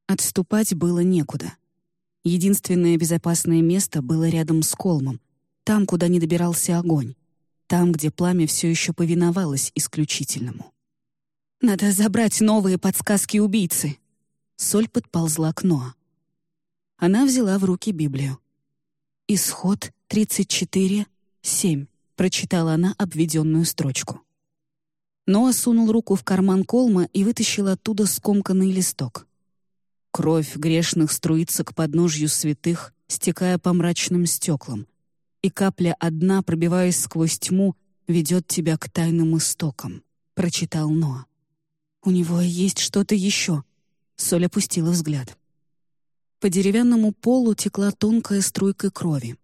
Отступать было некуда. Единственное безопасное место было рядом с колмом, там, куда не добирался огонь, там, где пламя все еще повиновалось исключительному. «Надо забрать новые подсказки убийцы!» Соль подползла к Ноа. Она взяла в руки Библию. «Исход 34, 7», — прочитала она обведенную строчку. Ноа сунул руку в карман колма и вытащил оттуда скомканный листок. Кровь грешных струится к подножью святых, стекая по мрачным стеклам, и капля одна, пробиваясь сквозь тьму, ведет тебя к тайным истокам, — прочитал Ноа. «У него есть что-то еще». Соль опустила взгляд. По деревянному полу текла тонкая струйка крови.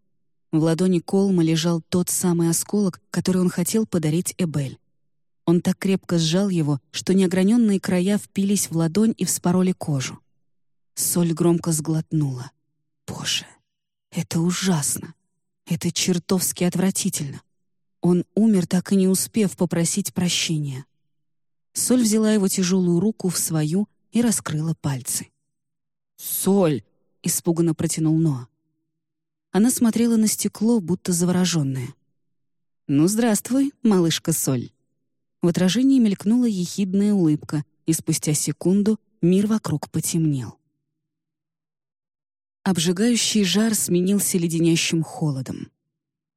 В ладони Колма лежал тот самый осколок, который он хотел подарить Эбель. Он так крепко сжал его, что неограненные края впились в ладонь и вспороли кожу. Соль громко сглотнула. «Боже, это ужасно! Это чертовски отвратительно!» Он умер, так и не успев попросить прощения. Соль взяла его тяжелую руку в свою и раскрыла пальцы. «Соль!» — испуганно протянул Ноа. Она смотрела на стекло, будто завороженная. «Ну, здравствуй, малышка Соль». В отражении мелькнула ехидная улыбка, и спустя секунду мир вокруг потемнел. Обжигающий жар сменился леденящим холодом.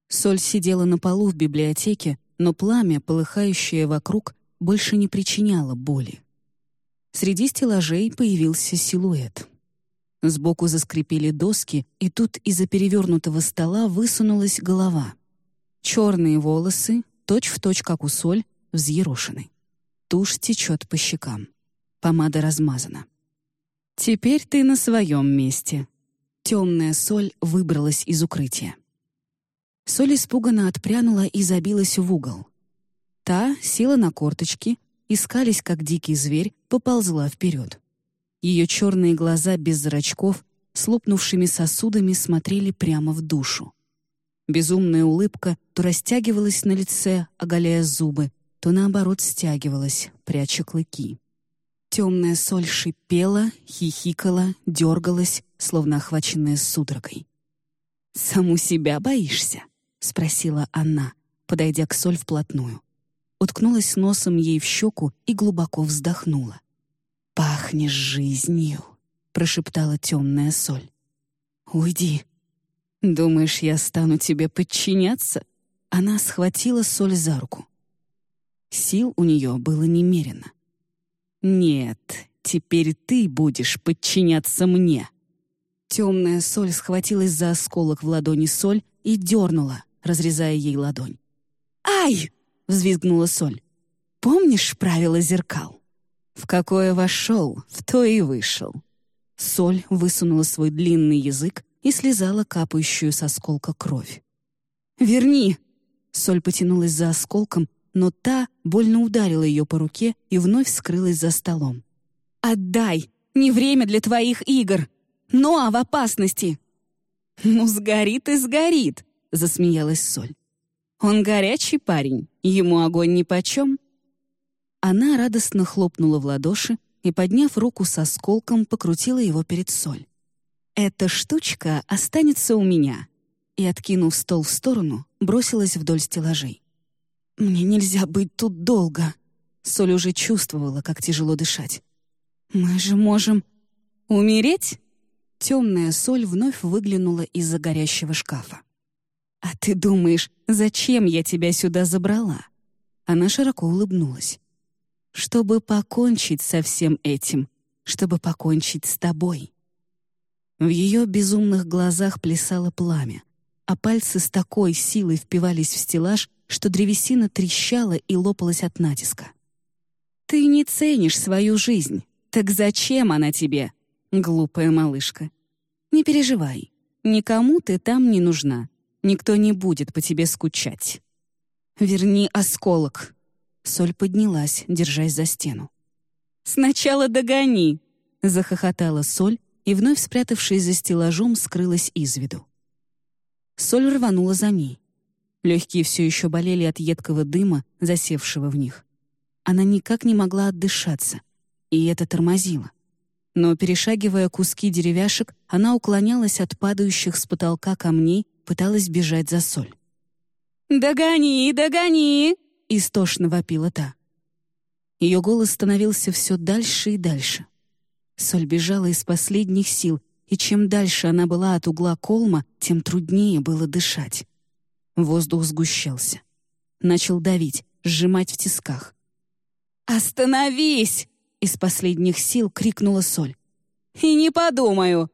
Соль сидела на полу в библиотеке, но пламя, полыхающее вокруг, больше не причиняло боли. Среди стеллажей появился силуэт. Сбоку заскрипели доски, и тут из-за перевернутого стола высунулась голова. Черные волосы, точь-в-точь, точь, как у соль, взъерошены. Тушь течет по щекам. Помада размазана. «Теперь ты на своем месте». Темная соль выбралась из укрытия. Соль испуганно отпрянула и забилась в угол. Та села на корточки, искались, как дикий зверь, поползла вперед. Ее черные глаза без зрачков, с сосудами, смотрели прямо в душу. Безумная улыбка то растягивалась на лице, оголяя зубы, то наоборот стягивалась, пряча клыки. Темная соль шипела, хихикала, дергалась, словно охваченная судорогой. «Саму себя боишься?» — спросила она, подойдя к соль вплотную уткнулась носом ей в щеку и глубоко вздохнула. «Пахнешь жизнью», — прошептала темная соль. «Уйди. Думаешь, я стану тебе подчиняться?» Она схватила соль за руку. Сил у нее было немерено. «Нет, теперь ты будешь подчиняться мне». Темная соль схватилась за осколок в ладони соль и дернула, разрезая ей ладонь. «Ай!» — взвизгнула Соль. «Помнишь правила зеркал? В какое вошел, в то и вышел». Соль высунула свой длинный язык и слезала капающую с осколка кровь. «Верни!» Соль потянулась за осколком, но та больно ударила ее по руке и вновь скрылась за столом. «Отдай! Не время для твоих игр! Ну, а в опасности!» «Ну, сгорит и сгорит!» — засмеялась Соль. Он горячий парень, ему огонь нипочем». Она радостно хлопнула в ладоши и, подняв руку со осколком, покрутила его перед соль. «Эта штучка останется у меня», и, откинув стол в сторону, бросилась вдоль стеллажей. «Мне нельзя быть тут долго», Соль уже чувствовала, как тяжело дышать. «Мы же можем...» «Умереть?» Темная соль вновь выглянула из-за горящего шкафа. «А ты думаешь, зачем я тебя сюда забрала?» Она широко улыбнулась. «Чтобы покончить со всем этим, чтобы покончить с тобой». В ее безумных глазах плясало пламя, а пальцы с такой силой впивались в стеллаж, что древесина трещала и лопалась от натиска. «Ты не ценишь свою жизнь. Так зачем она тебе, глупая малышка? Не переживай, никому ты там не нужна. Никто не будет по тебе скучать. Верни осколок. Соль поднялась, держась за стену. «Сначала догони!» — захохотала Соль и, вновь спрятавшись за стеллажом, скрылась из виду. Соль рванула за ней. Легкие все еще болели от едкого дыма, засевшего в них. Она никак не могла отдышаться, и это тормозило. Но, перешагивая куски деревяшек, она уклонялась от падающих с потолка камней, пыталась бежать за соль. «Догони, догони!» — истошно вопила та. Ее голос становился все дальше и дальше. Соль бежала из последних сил, и чем дальше она была от угла колма, тем труднее было дышать. Воздух сгущался. Начал давить, сжимать в тисках. «Остановись!» — из последних сил крикнула Соль. «И не подумаю!»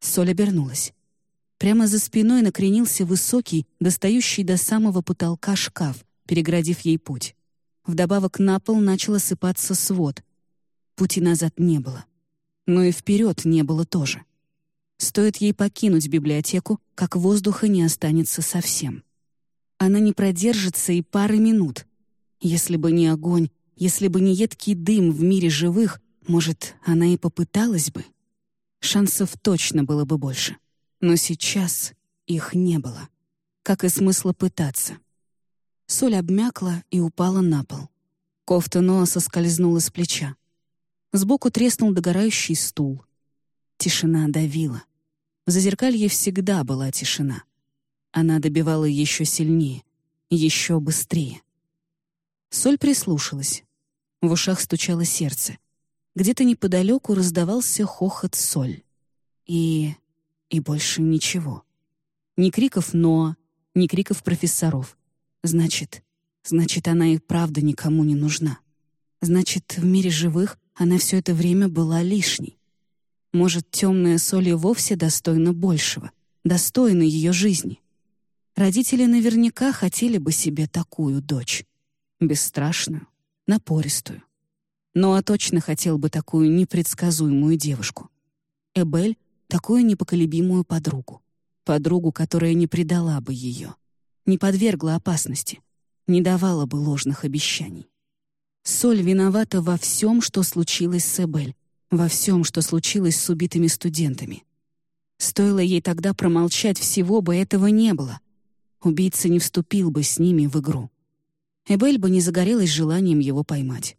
Соль обернулась. Прямо за спиной накренился высокий, достающий до самого потолка шкаф, переградив ей путь. Вдобавок на пол начал осыпаться свод. Пути назад не было. Но и вперед не было тоже. Стоит ей покинуть библиотеку, как воздуха не останется совсем. Она не продержится и пары минут. Если бы не огонь, если бы не едкий дым в мире живых, может, она и попыталась бы. Шансов точно было бы больше. Но сейчас их не было. Как и смысла пытаться. Соль обмякла и упала на пол. Кофта Ноа соскользнула с плеча. Сбоку треснул догорающий стул. Тишина давила. В зазеркалье всегда была тишина. Она добивала еще сильнее, еще быстрее. Соль прислушалась. В ушах стучало сердце. Где-то неподалеку раздавался хохот соль. И и больше ничего. Ни криков «но», ни криков профессоров. Значит, значит, она и правда никому не нужна. Значит, в мире живых она все это время была лишней. Может, темная соль и вовсе достойна большего, достойна ее жизни. Родители наверняка хотели бы себе такую дочь. Бесстрашную, напористую. Ну а точно хотел бы такую непредсказуемую девушку. Эбель такую непоколебимую подругу. Подругу, которая не предала бы ее, не подвергла опасности, не давала бы ложных обещаний. Соль виновата во всем, что случилось с Эбель, во всем, что случилось с убитыми студентами. Стоило ей тогда промолчать, всего бы этого не было. Убийца не вступил бы с ними в игру. Эбель бы не загорелась желанием его поймать.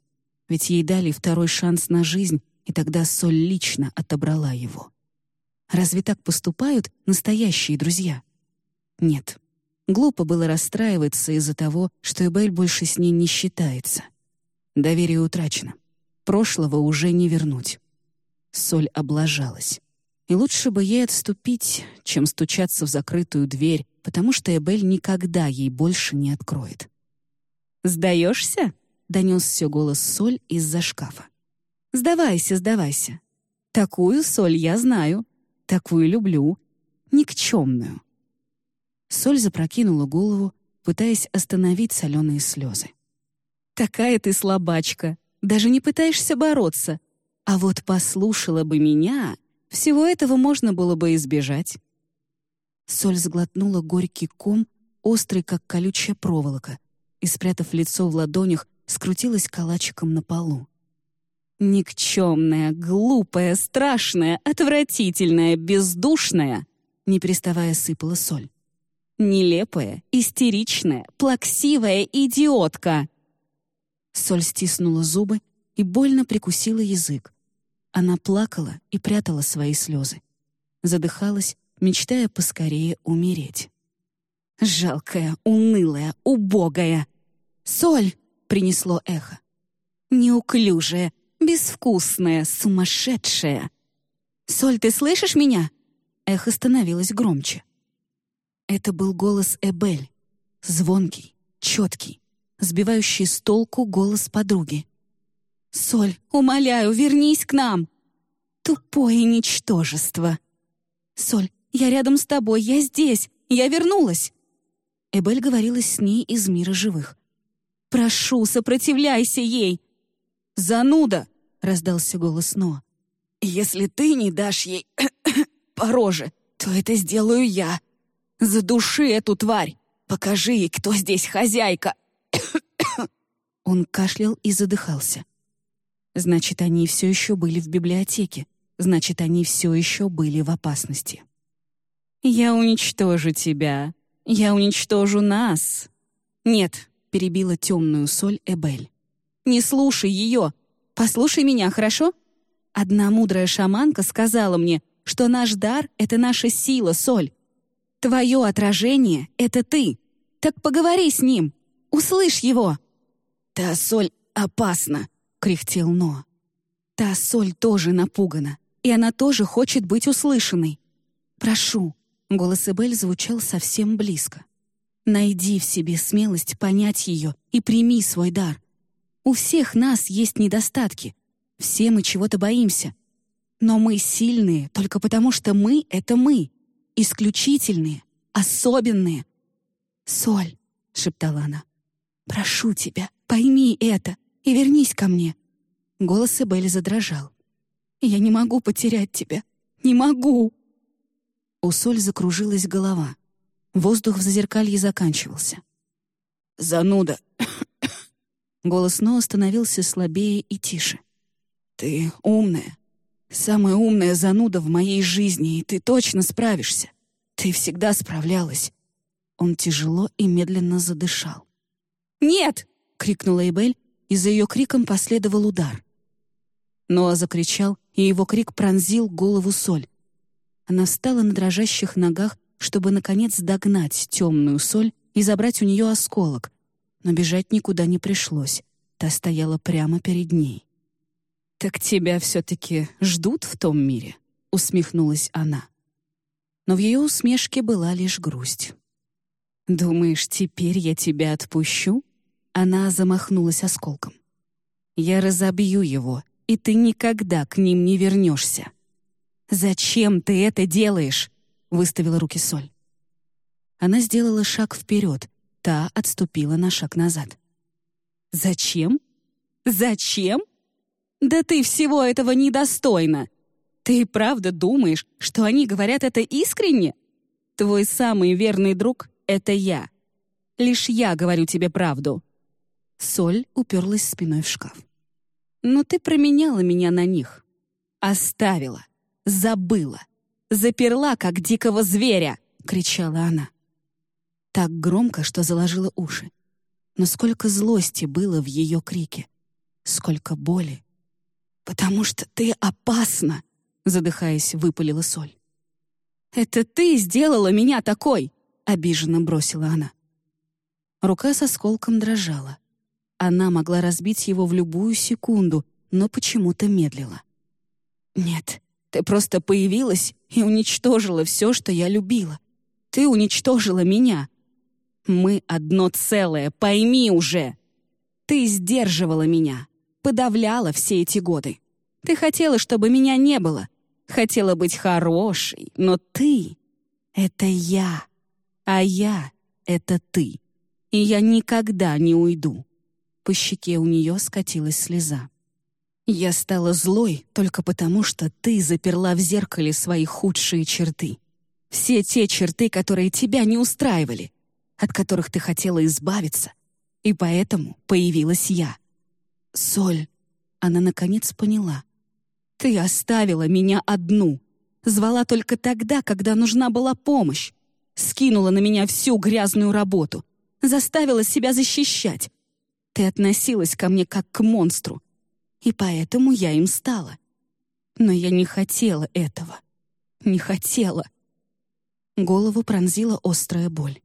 Ведь ей дали второй шанс на жизнь, и тогда Соль лично отобрала его. Разве так поступают настоящие друзья? Нет. Глупо было расстраиваться из-за того, что Эбель больше с ней не считается. Доверие утрачено. Прошлого уже не вернуть. Соль облажалась. И лучше бы ей отступить, чем стучаться в закрытую дверь, потому что Эбель никогда ей больше не откроет. «Сдаешься?» — донесся голос Соль из-за шкафа. «Сдавайся, сдавайся. Такую соль я знаю. Такую люблю. Никчемную. Соль запрокинула голову, пытаясь остановить соленые слезы. «Такая ты слабачка. Даже не пытаешься бороться. А вот послушала бы меня, всего этого можно было бы избежать». Соль сглотнула горький ком, острый, как колючая проволока, и, спрятав лицо в ладонях, скрутилась калачиком на полу. Никчемная, глупая, страшная, отвратительная, бездушная, не переставая сыпала соль. Нелепая, истеричная, плаксивая идиотка. Соль стиснула зубы и больно прикусила язык. Она плакала и прятала свои слезы. Задыхалась, мечтая поскорее умереть. «Жалкая, унылая, убогая!» «Соль!» — принесло эхо. «Неуклюжая, Безвкусная, сумасшедшая. «Соль, ты слышишь меня?» Эхо становилось громче. Это был голос Эбель. Звонкий, четкий, сбивающий с толку голос подруги. «Соль, умоляю, вернись к нам!» «Тупое ничтожество!» «Соль, я рядом с тобой, я здесь, я вернулась!» Эбель говорила с ней из мира живых. «Прошу, сопротивляйся ей! «Зануда!» — раздался голос Но. «Если ты не дашь ей по роже, то это сделаю я. Задуши эту тварь! Покажи ей, кто здесь хозяйка!» Он кашлял и задыхался. Значит, они все еще были в библиотеке. Значит, они все еще были в опасности. «Я уничтожу тебя. Я уничтожу нас». «Нет», — перебила темную соль Эбель. «Не слушай ее. Послушай меня, хорошо? Одна мудрая шаманка сказала мне, что наш дар — это наша сила, соль. Твое отражение — это ты. Так поговори с ним. Услышь его». «Та соль опасна», — кряхтел Но. «Та соль тоже напугана, и она тоже хочет быть услышанной. Прошу». Голос Эбель звучал совсем близко. «Найди в себе смелость понять ее и прими свой дар. У всех нас есть недостатки. Все мы чего-то боимся. Но мы сильные только потому, что мы — это мы. Исключительные, особенные. «Соль», — шептала она, — «прошу тебя, пойми это и вернись ко мне». Голос Эбели задрожал. «Я не могу потерять тебя. Не могу!» У Соль закружилась голова. Воздух в зазеркалье заканчивался. «Зануда!» Голос Ноа становился слабее и тише. «Ты умная. Самая умная зануда в моей жизни, и ты точно справишься. Ты всегда справлялась». Он тяжело и медленно задышал. «Нет!» — крикнула Эбель, и за ее криком последовал удар. Ноа закричал, и его крик пронзил голову соль. Она встала на дрожащих ногах, чтобы, наконец, догнать темную соль и забрать у нее осколок, но бежать никуда не пришлось. Та стояла прямо перед ней. «Так тебя все-таки ждут в том мире?» — усмехнулась она. Но в ее усмешке была лишь грусть. «Думаешь, теперь я тебя отпущу?» Она замахнулась осколком. «Я разобью его, и ты никогда к ним не вернешься». «Зачем ты это делаешь?» — выставила руки Соль. Она сделала шаг вперед, та отступила на шаг назад. «Зачем? Зачем? Да ты всего этого недостойна! Ты правда думаешь, что они говорят это искренне? Твой самый верный друг — это я. Лишь я говорю тебе правду». Соль уперлась спиной в шкаф. «Но ты променяла меня на них. Оставила. Забыла. Заперла, как дикого зверя!» — кричала она. Так громко, что заложила уши. Но сколько злости было в ее крике. Сколько боли. «Потому что ты опасна!» — задыхаясь, выпалила Соль. «Это ты сделала меня такой!» — обиженно бросила она. Рука со сколком дрожала. Она могла разбить его в любую секунду, но почему-то медлила. «Нет, ты просто появилась и уничтожила все, что я любила. Ты уничтожила меня. Мы одно целое, пойми уже. Ты сдерживала меня, подавляла все эти годы. Ты хотела, чтобы меня не было. Хотела быть хорошей, но ты — это я, а я — это ты. И я никогда не уйду. По щеке у нее скатилась слеза. Я стала злой только потому, что ты заперла в зеркале свои худшие черты. Все те черты, которые тебя не устраивали, от которых ты хотела избавиться. И поэтому появилась я. Соль, она наконец поняла. Ты оставила меня одну. Звала только тогда, когда нужна была помощь. Скинула на меня всю грязную работу. Заставила себя защищать. Ты относилась ко мне как к монстру, и поэтому я им стала. Но я не хотела этого. Не хотела. Голову пронзила острая боль.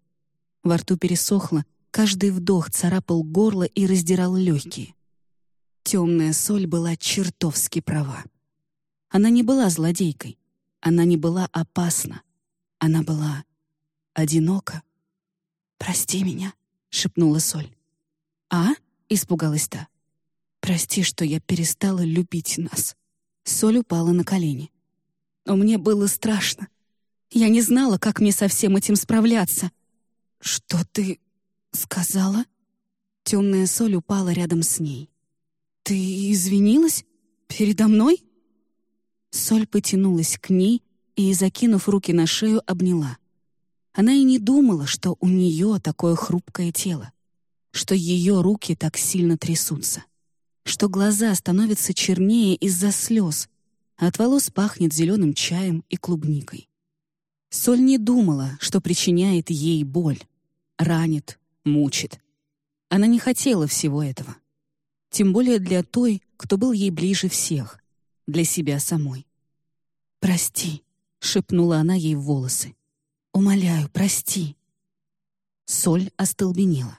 Во рту пересохло, каждый вдох царапал горло и раздирал легкие. Темная соль была чертовски права. Она не была злодейкой. Она не была опасна. Она была одинока. «Прости меня», — шепнула Соль. «А?» — испугалась та. Прости, что я перестала любить нас». Соль упала на колени. Но мне было страшно. Я не знала, как мне со всем этим справляться. «Что ты сказала?» Темная соль упала рядом с ней. «Ты извинилась? Передо мной?» Соль потянулась к ней и, закинув руки на шею, обняла. Она и не думала, что у нее такое хрупкое тело, что ее руки так сильно трясутся что глаза становятся чернее из-за слез, а от волос пахнет зеленым чаем и клубникой. Соль не думала, что причиняет ей боль, ранит, мучит. Она не хотела всего этого. Тем более для той, кто был ей ближе всех, для себя самой. «Прости», — шепнула она ей в волосы. «Умоляю, прости». Соль остолбенела.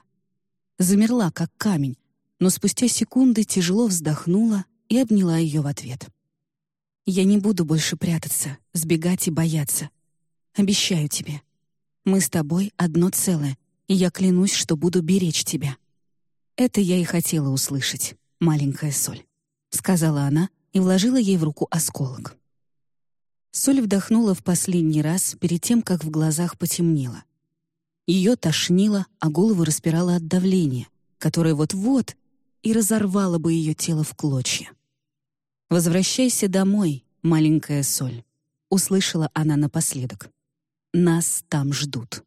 Замерла, как камень, но спустя секунды тяжело вздохнула и обняла ее в ответ. «Я не буду больше прятаться, сбегать и бояться. Обещаю тебе. Мы с тобой одно целое, и я клянусь, что буду беречь тебя». «Это я и хотела услышать, маленькая соль», — сказала она и вложила ей в руку осколок. Соль вдохнула в последний раз перед тем, как в глазах потемнело. Ее тошнило, а голову распирало от давления, которое вот-вот и разорвало бы ее тело в клочья. «Возвращайся домой, маленькая соль», — услышала она напоследок. «Нас там ждут».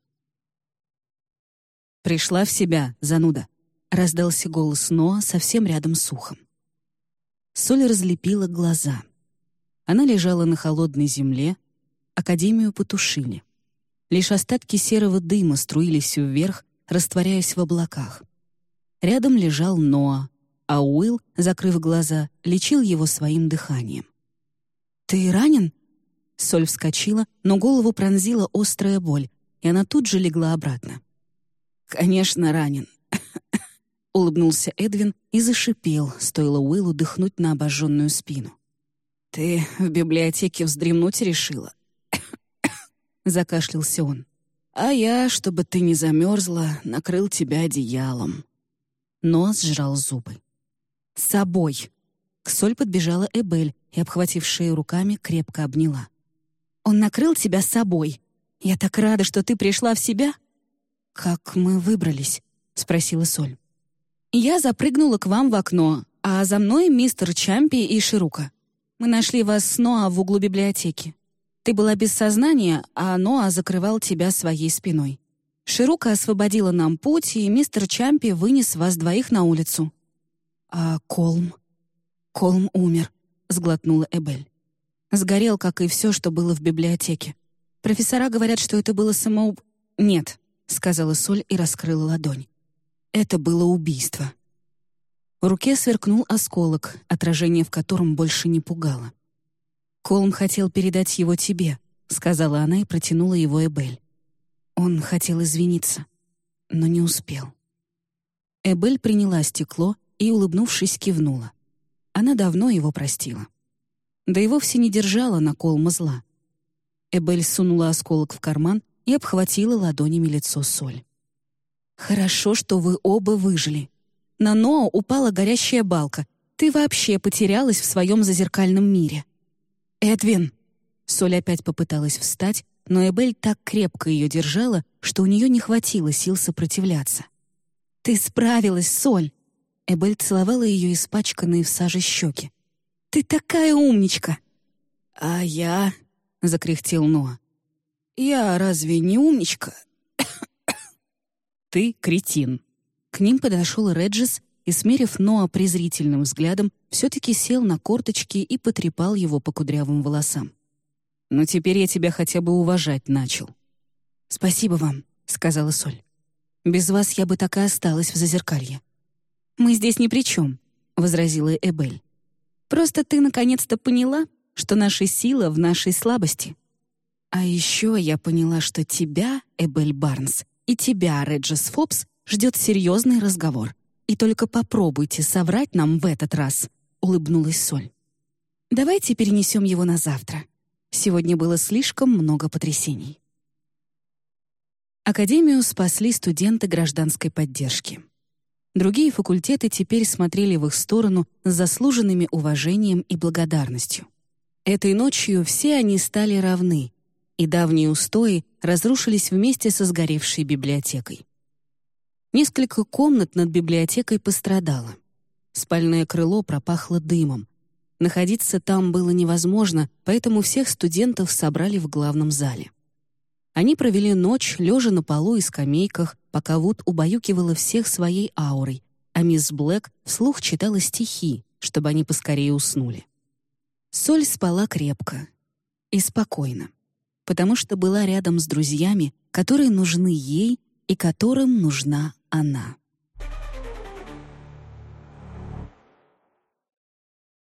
«Пришла в себя, зануда», — раздался голос Ноа совсем рядом с ухом. Соль разлепила глаза. Она лежала на холодной земле, Академию потушили. Лишь остатки серого дыма струились вверх, растворяясь в облаках. Рядом лежал Ноа, а Уилл, закрыв глаза, лечил его своим дыханием. «Ты ранен?» Соль вскочила, но голову пронзила острая боль, и она тут же легла обратно. «Конечно, ранен», — улыбнулся Эдвин и зашипел, стоило Уиллу дыхнуть на обожженную спину. «Ты в библиотеке вздремнуть решила?» Закашлялся он. «А я, чтобы ты не замерзла, накрыл тебя одеялом». Нос сжал зубы. «С собой!» К Соль подбежала Эбель и, обхватив шею руками, крепко обняла. «Он накрыл тебя с собой. Я так рада, что ты пришла в себя». «Как мы выбрались?» — спросила Соль. «Я запрыгнула к вам в окно, а за мной мистер Чампи и Ширука. Мы нашли вас с Ноа в углу библиотеки. Ты была без сознания, а Ноа закрывал тебя своей спиной. Ширука освободила нам путь, и мистер Чампи вынес вас двоих на улицу. «А Колм?» «Колм умер», — сглотнула Эбель. «Сгорел, как и все, что было в библиотеке. Профессора говорят, что это было самоуб...» «Нет», — сказала Соль и раскрыла ладонь. «Это было убийство». В руке сверкнул осколок, отражение в котором больше не пугало. «Колм хотел передать его тебе», — сказала она и протянула его Эбель. Он хотел извиниться, но не успел. Эбель приняла стекло и, улыбнувшись, кивнула. Она давно его простила. Да и вовсе не держала на колма зла. Эбель сунула осколок в карман и обхватила ладонями лицо Соль. «Хорошо, что вы оба выжили. На Ноа упала горящая балка. Ты вообще потерялась в своем зазеркальном мире». «Эдвин!» Соль опять попыталась встать, но Эбель так крепко ее держала, что у нее не хватило сил сопротивляться. «Ты справилась, Соль! Эбель целовала ее испачканные в саже щеки. «Ты такая умничка!» «А я...» — закряхтел Ноа. «Я разве не умничка?» «Ты кретин». К ним подошел Реджис и, смерив Ноа презрительным взглядом, все-таки сел на корточки и потрепал его по кудрявым волосам. «Но теперь я тебя хотя бы уважать начал». «Спасибо вам», — сказала Соль. «Без вас я бы так и осталась в Зазеркалье». «Мы здесь ни при чем», — возразила Эбель. «Просто ты наконец-то поняла, что наша сила в нашей слабости. А еще я поняла, что тебя, Эбель Барнс, и тебя, Реджес Фобс, ждет серьезный разговор. И только попробуйте соврать нам в этот раз», — улыбнулась Соль. «Давайте перенесем его на завтра. Сегодня было слишком много потрясений». Академию спасли студенты гражданской поддержки. Другие факультеты теперь смотрели в их сторону с заслуженными уважением и благодарностью. Этой ночью все они стали равны, и давние устои разрушились вместе со сгоревшей библиотекой. Несколько комнат над библиотекой пострадало. Спальное крыло пропахло дымом. Находиться там было невозможно, поэтому всех студентов собрали в главном зале. Они провели ночь, лежа на полу и скамейках, пока Вуд убаюкивала всех своей аурой, а мисс Блэк вслух читала стихи, чтобы они поскорее уснули. Соль спала крепко и спокойно. потому что была рядом с друзьями, которые нужны ей и которым нужна она.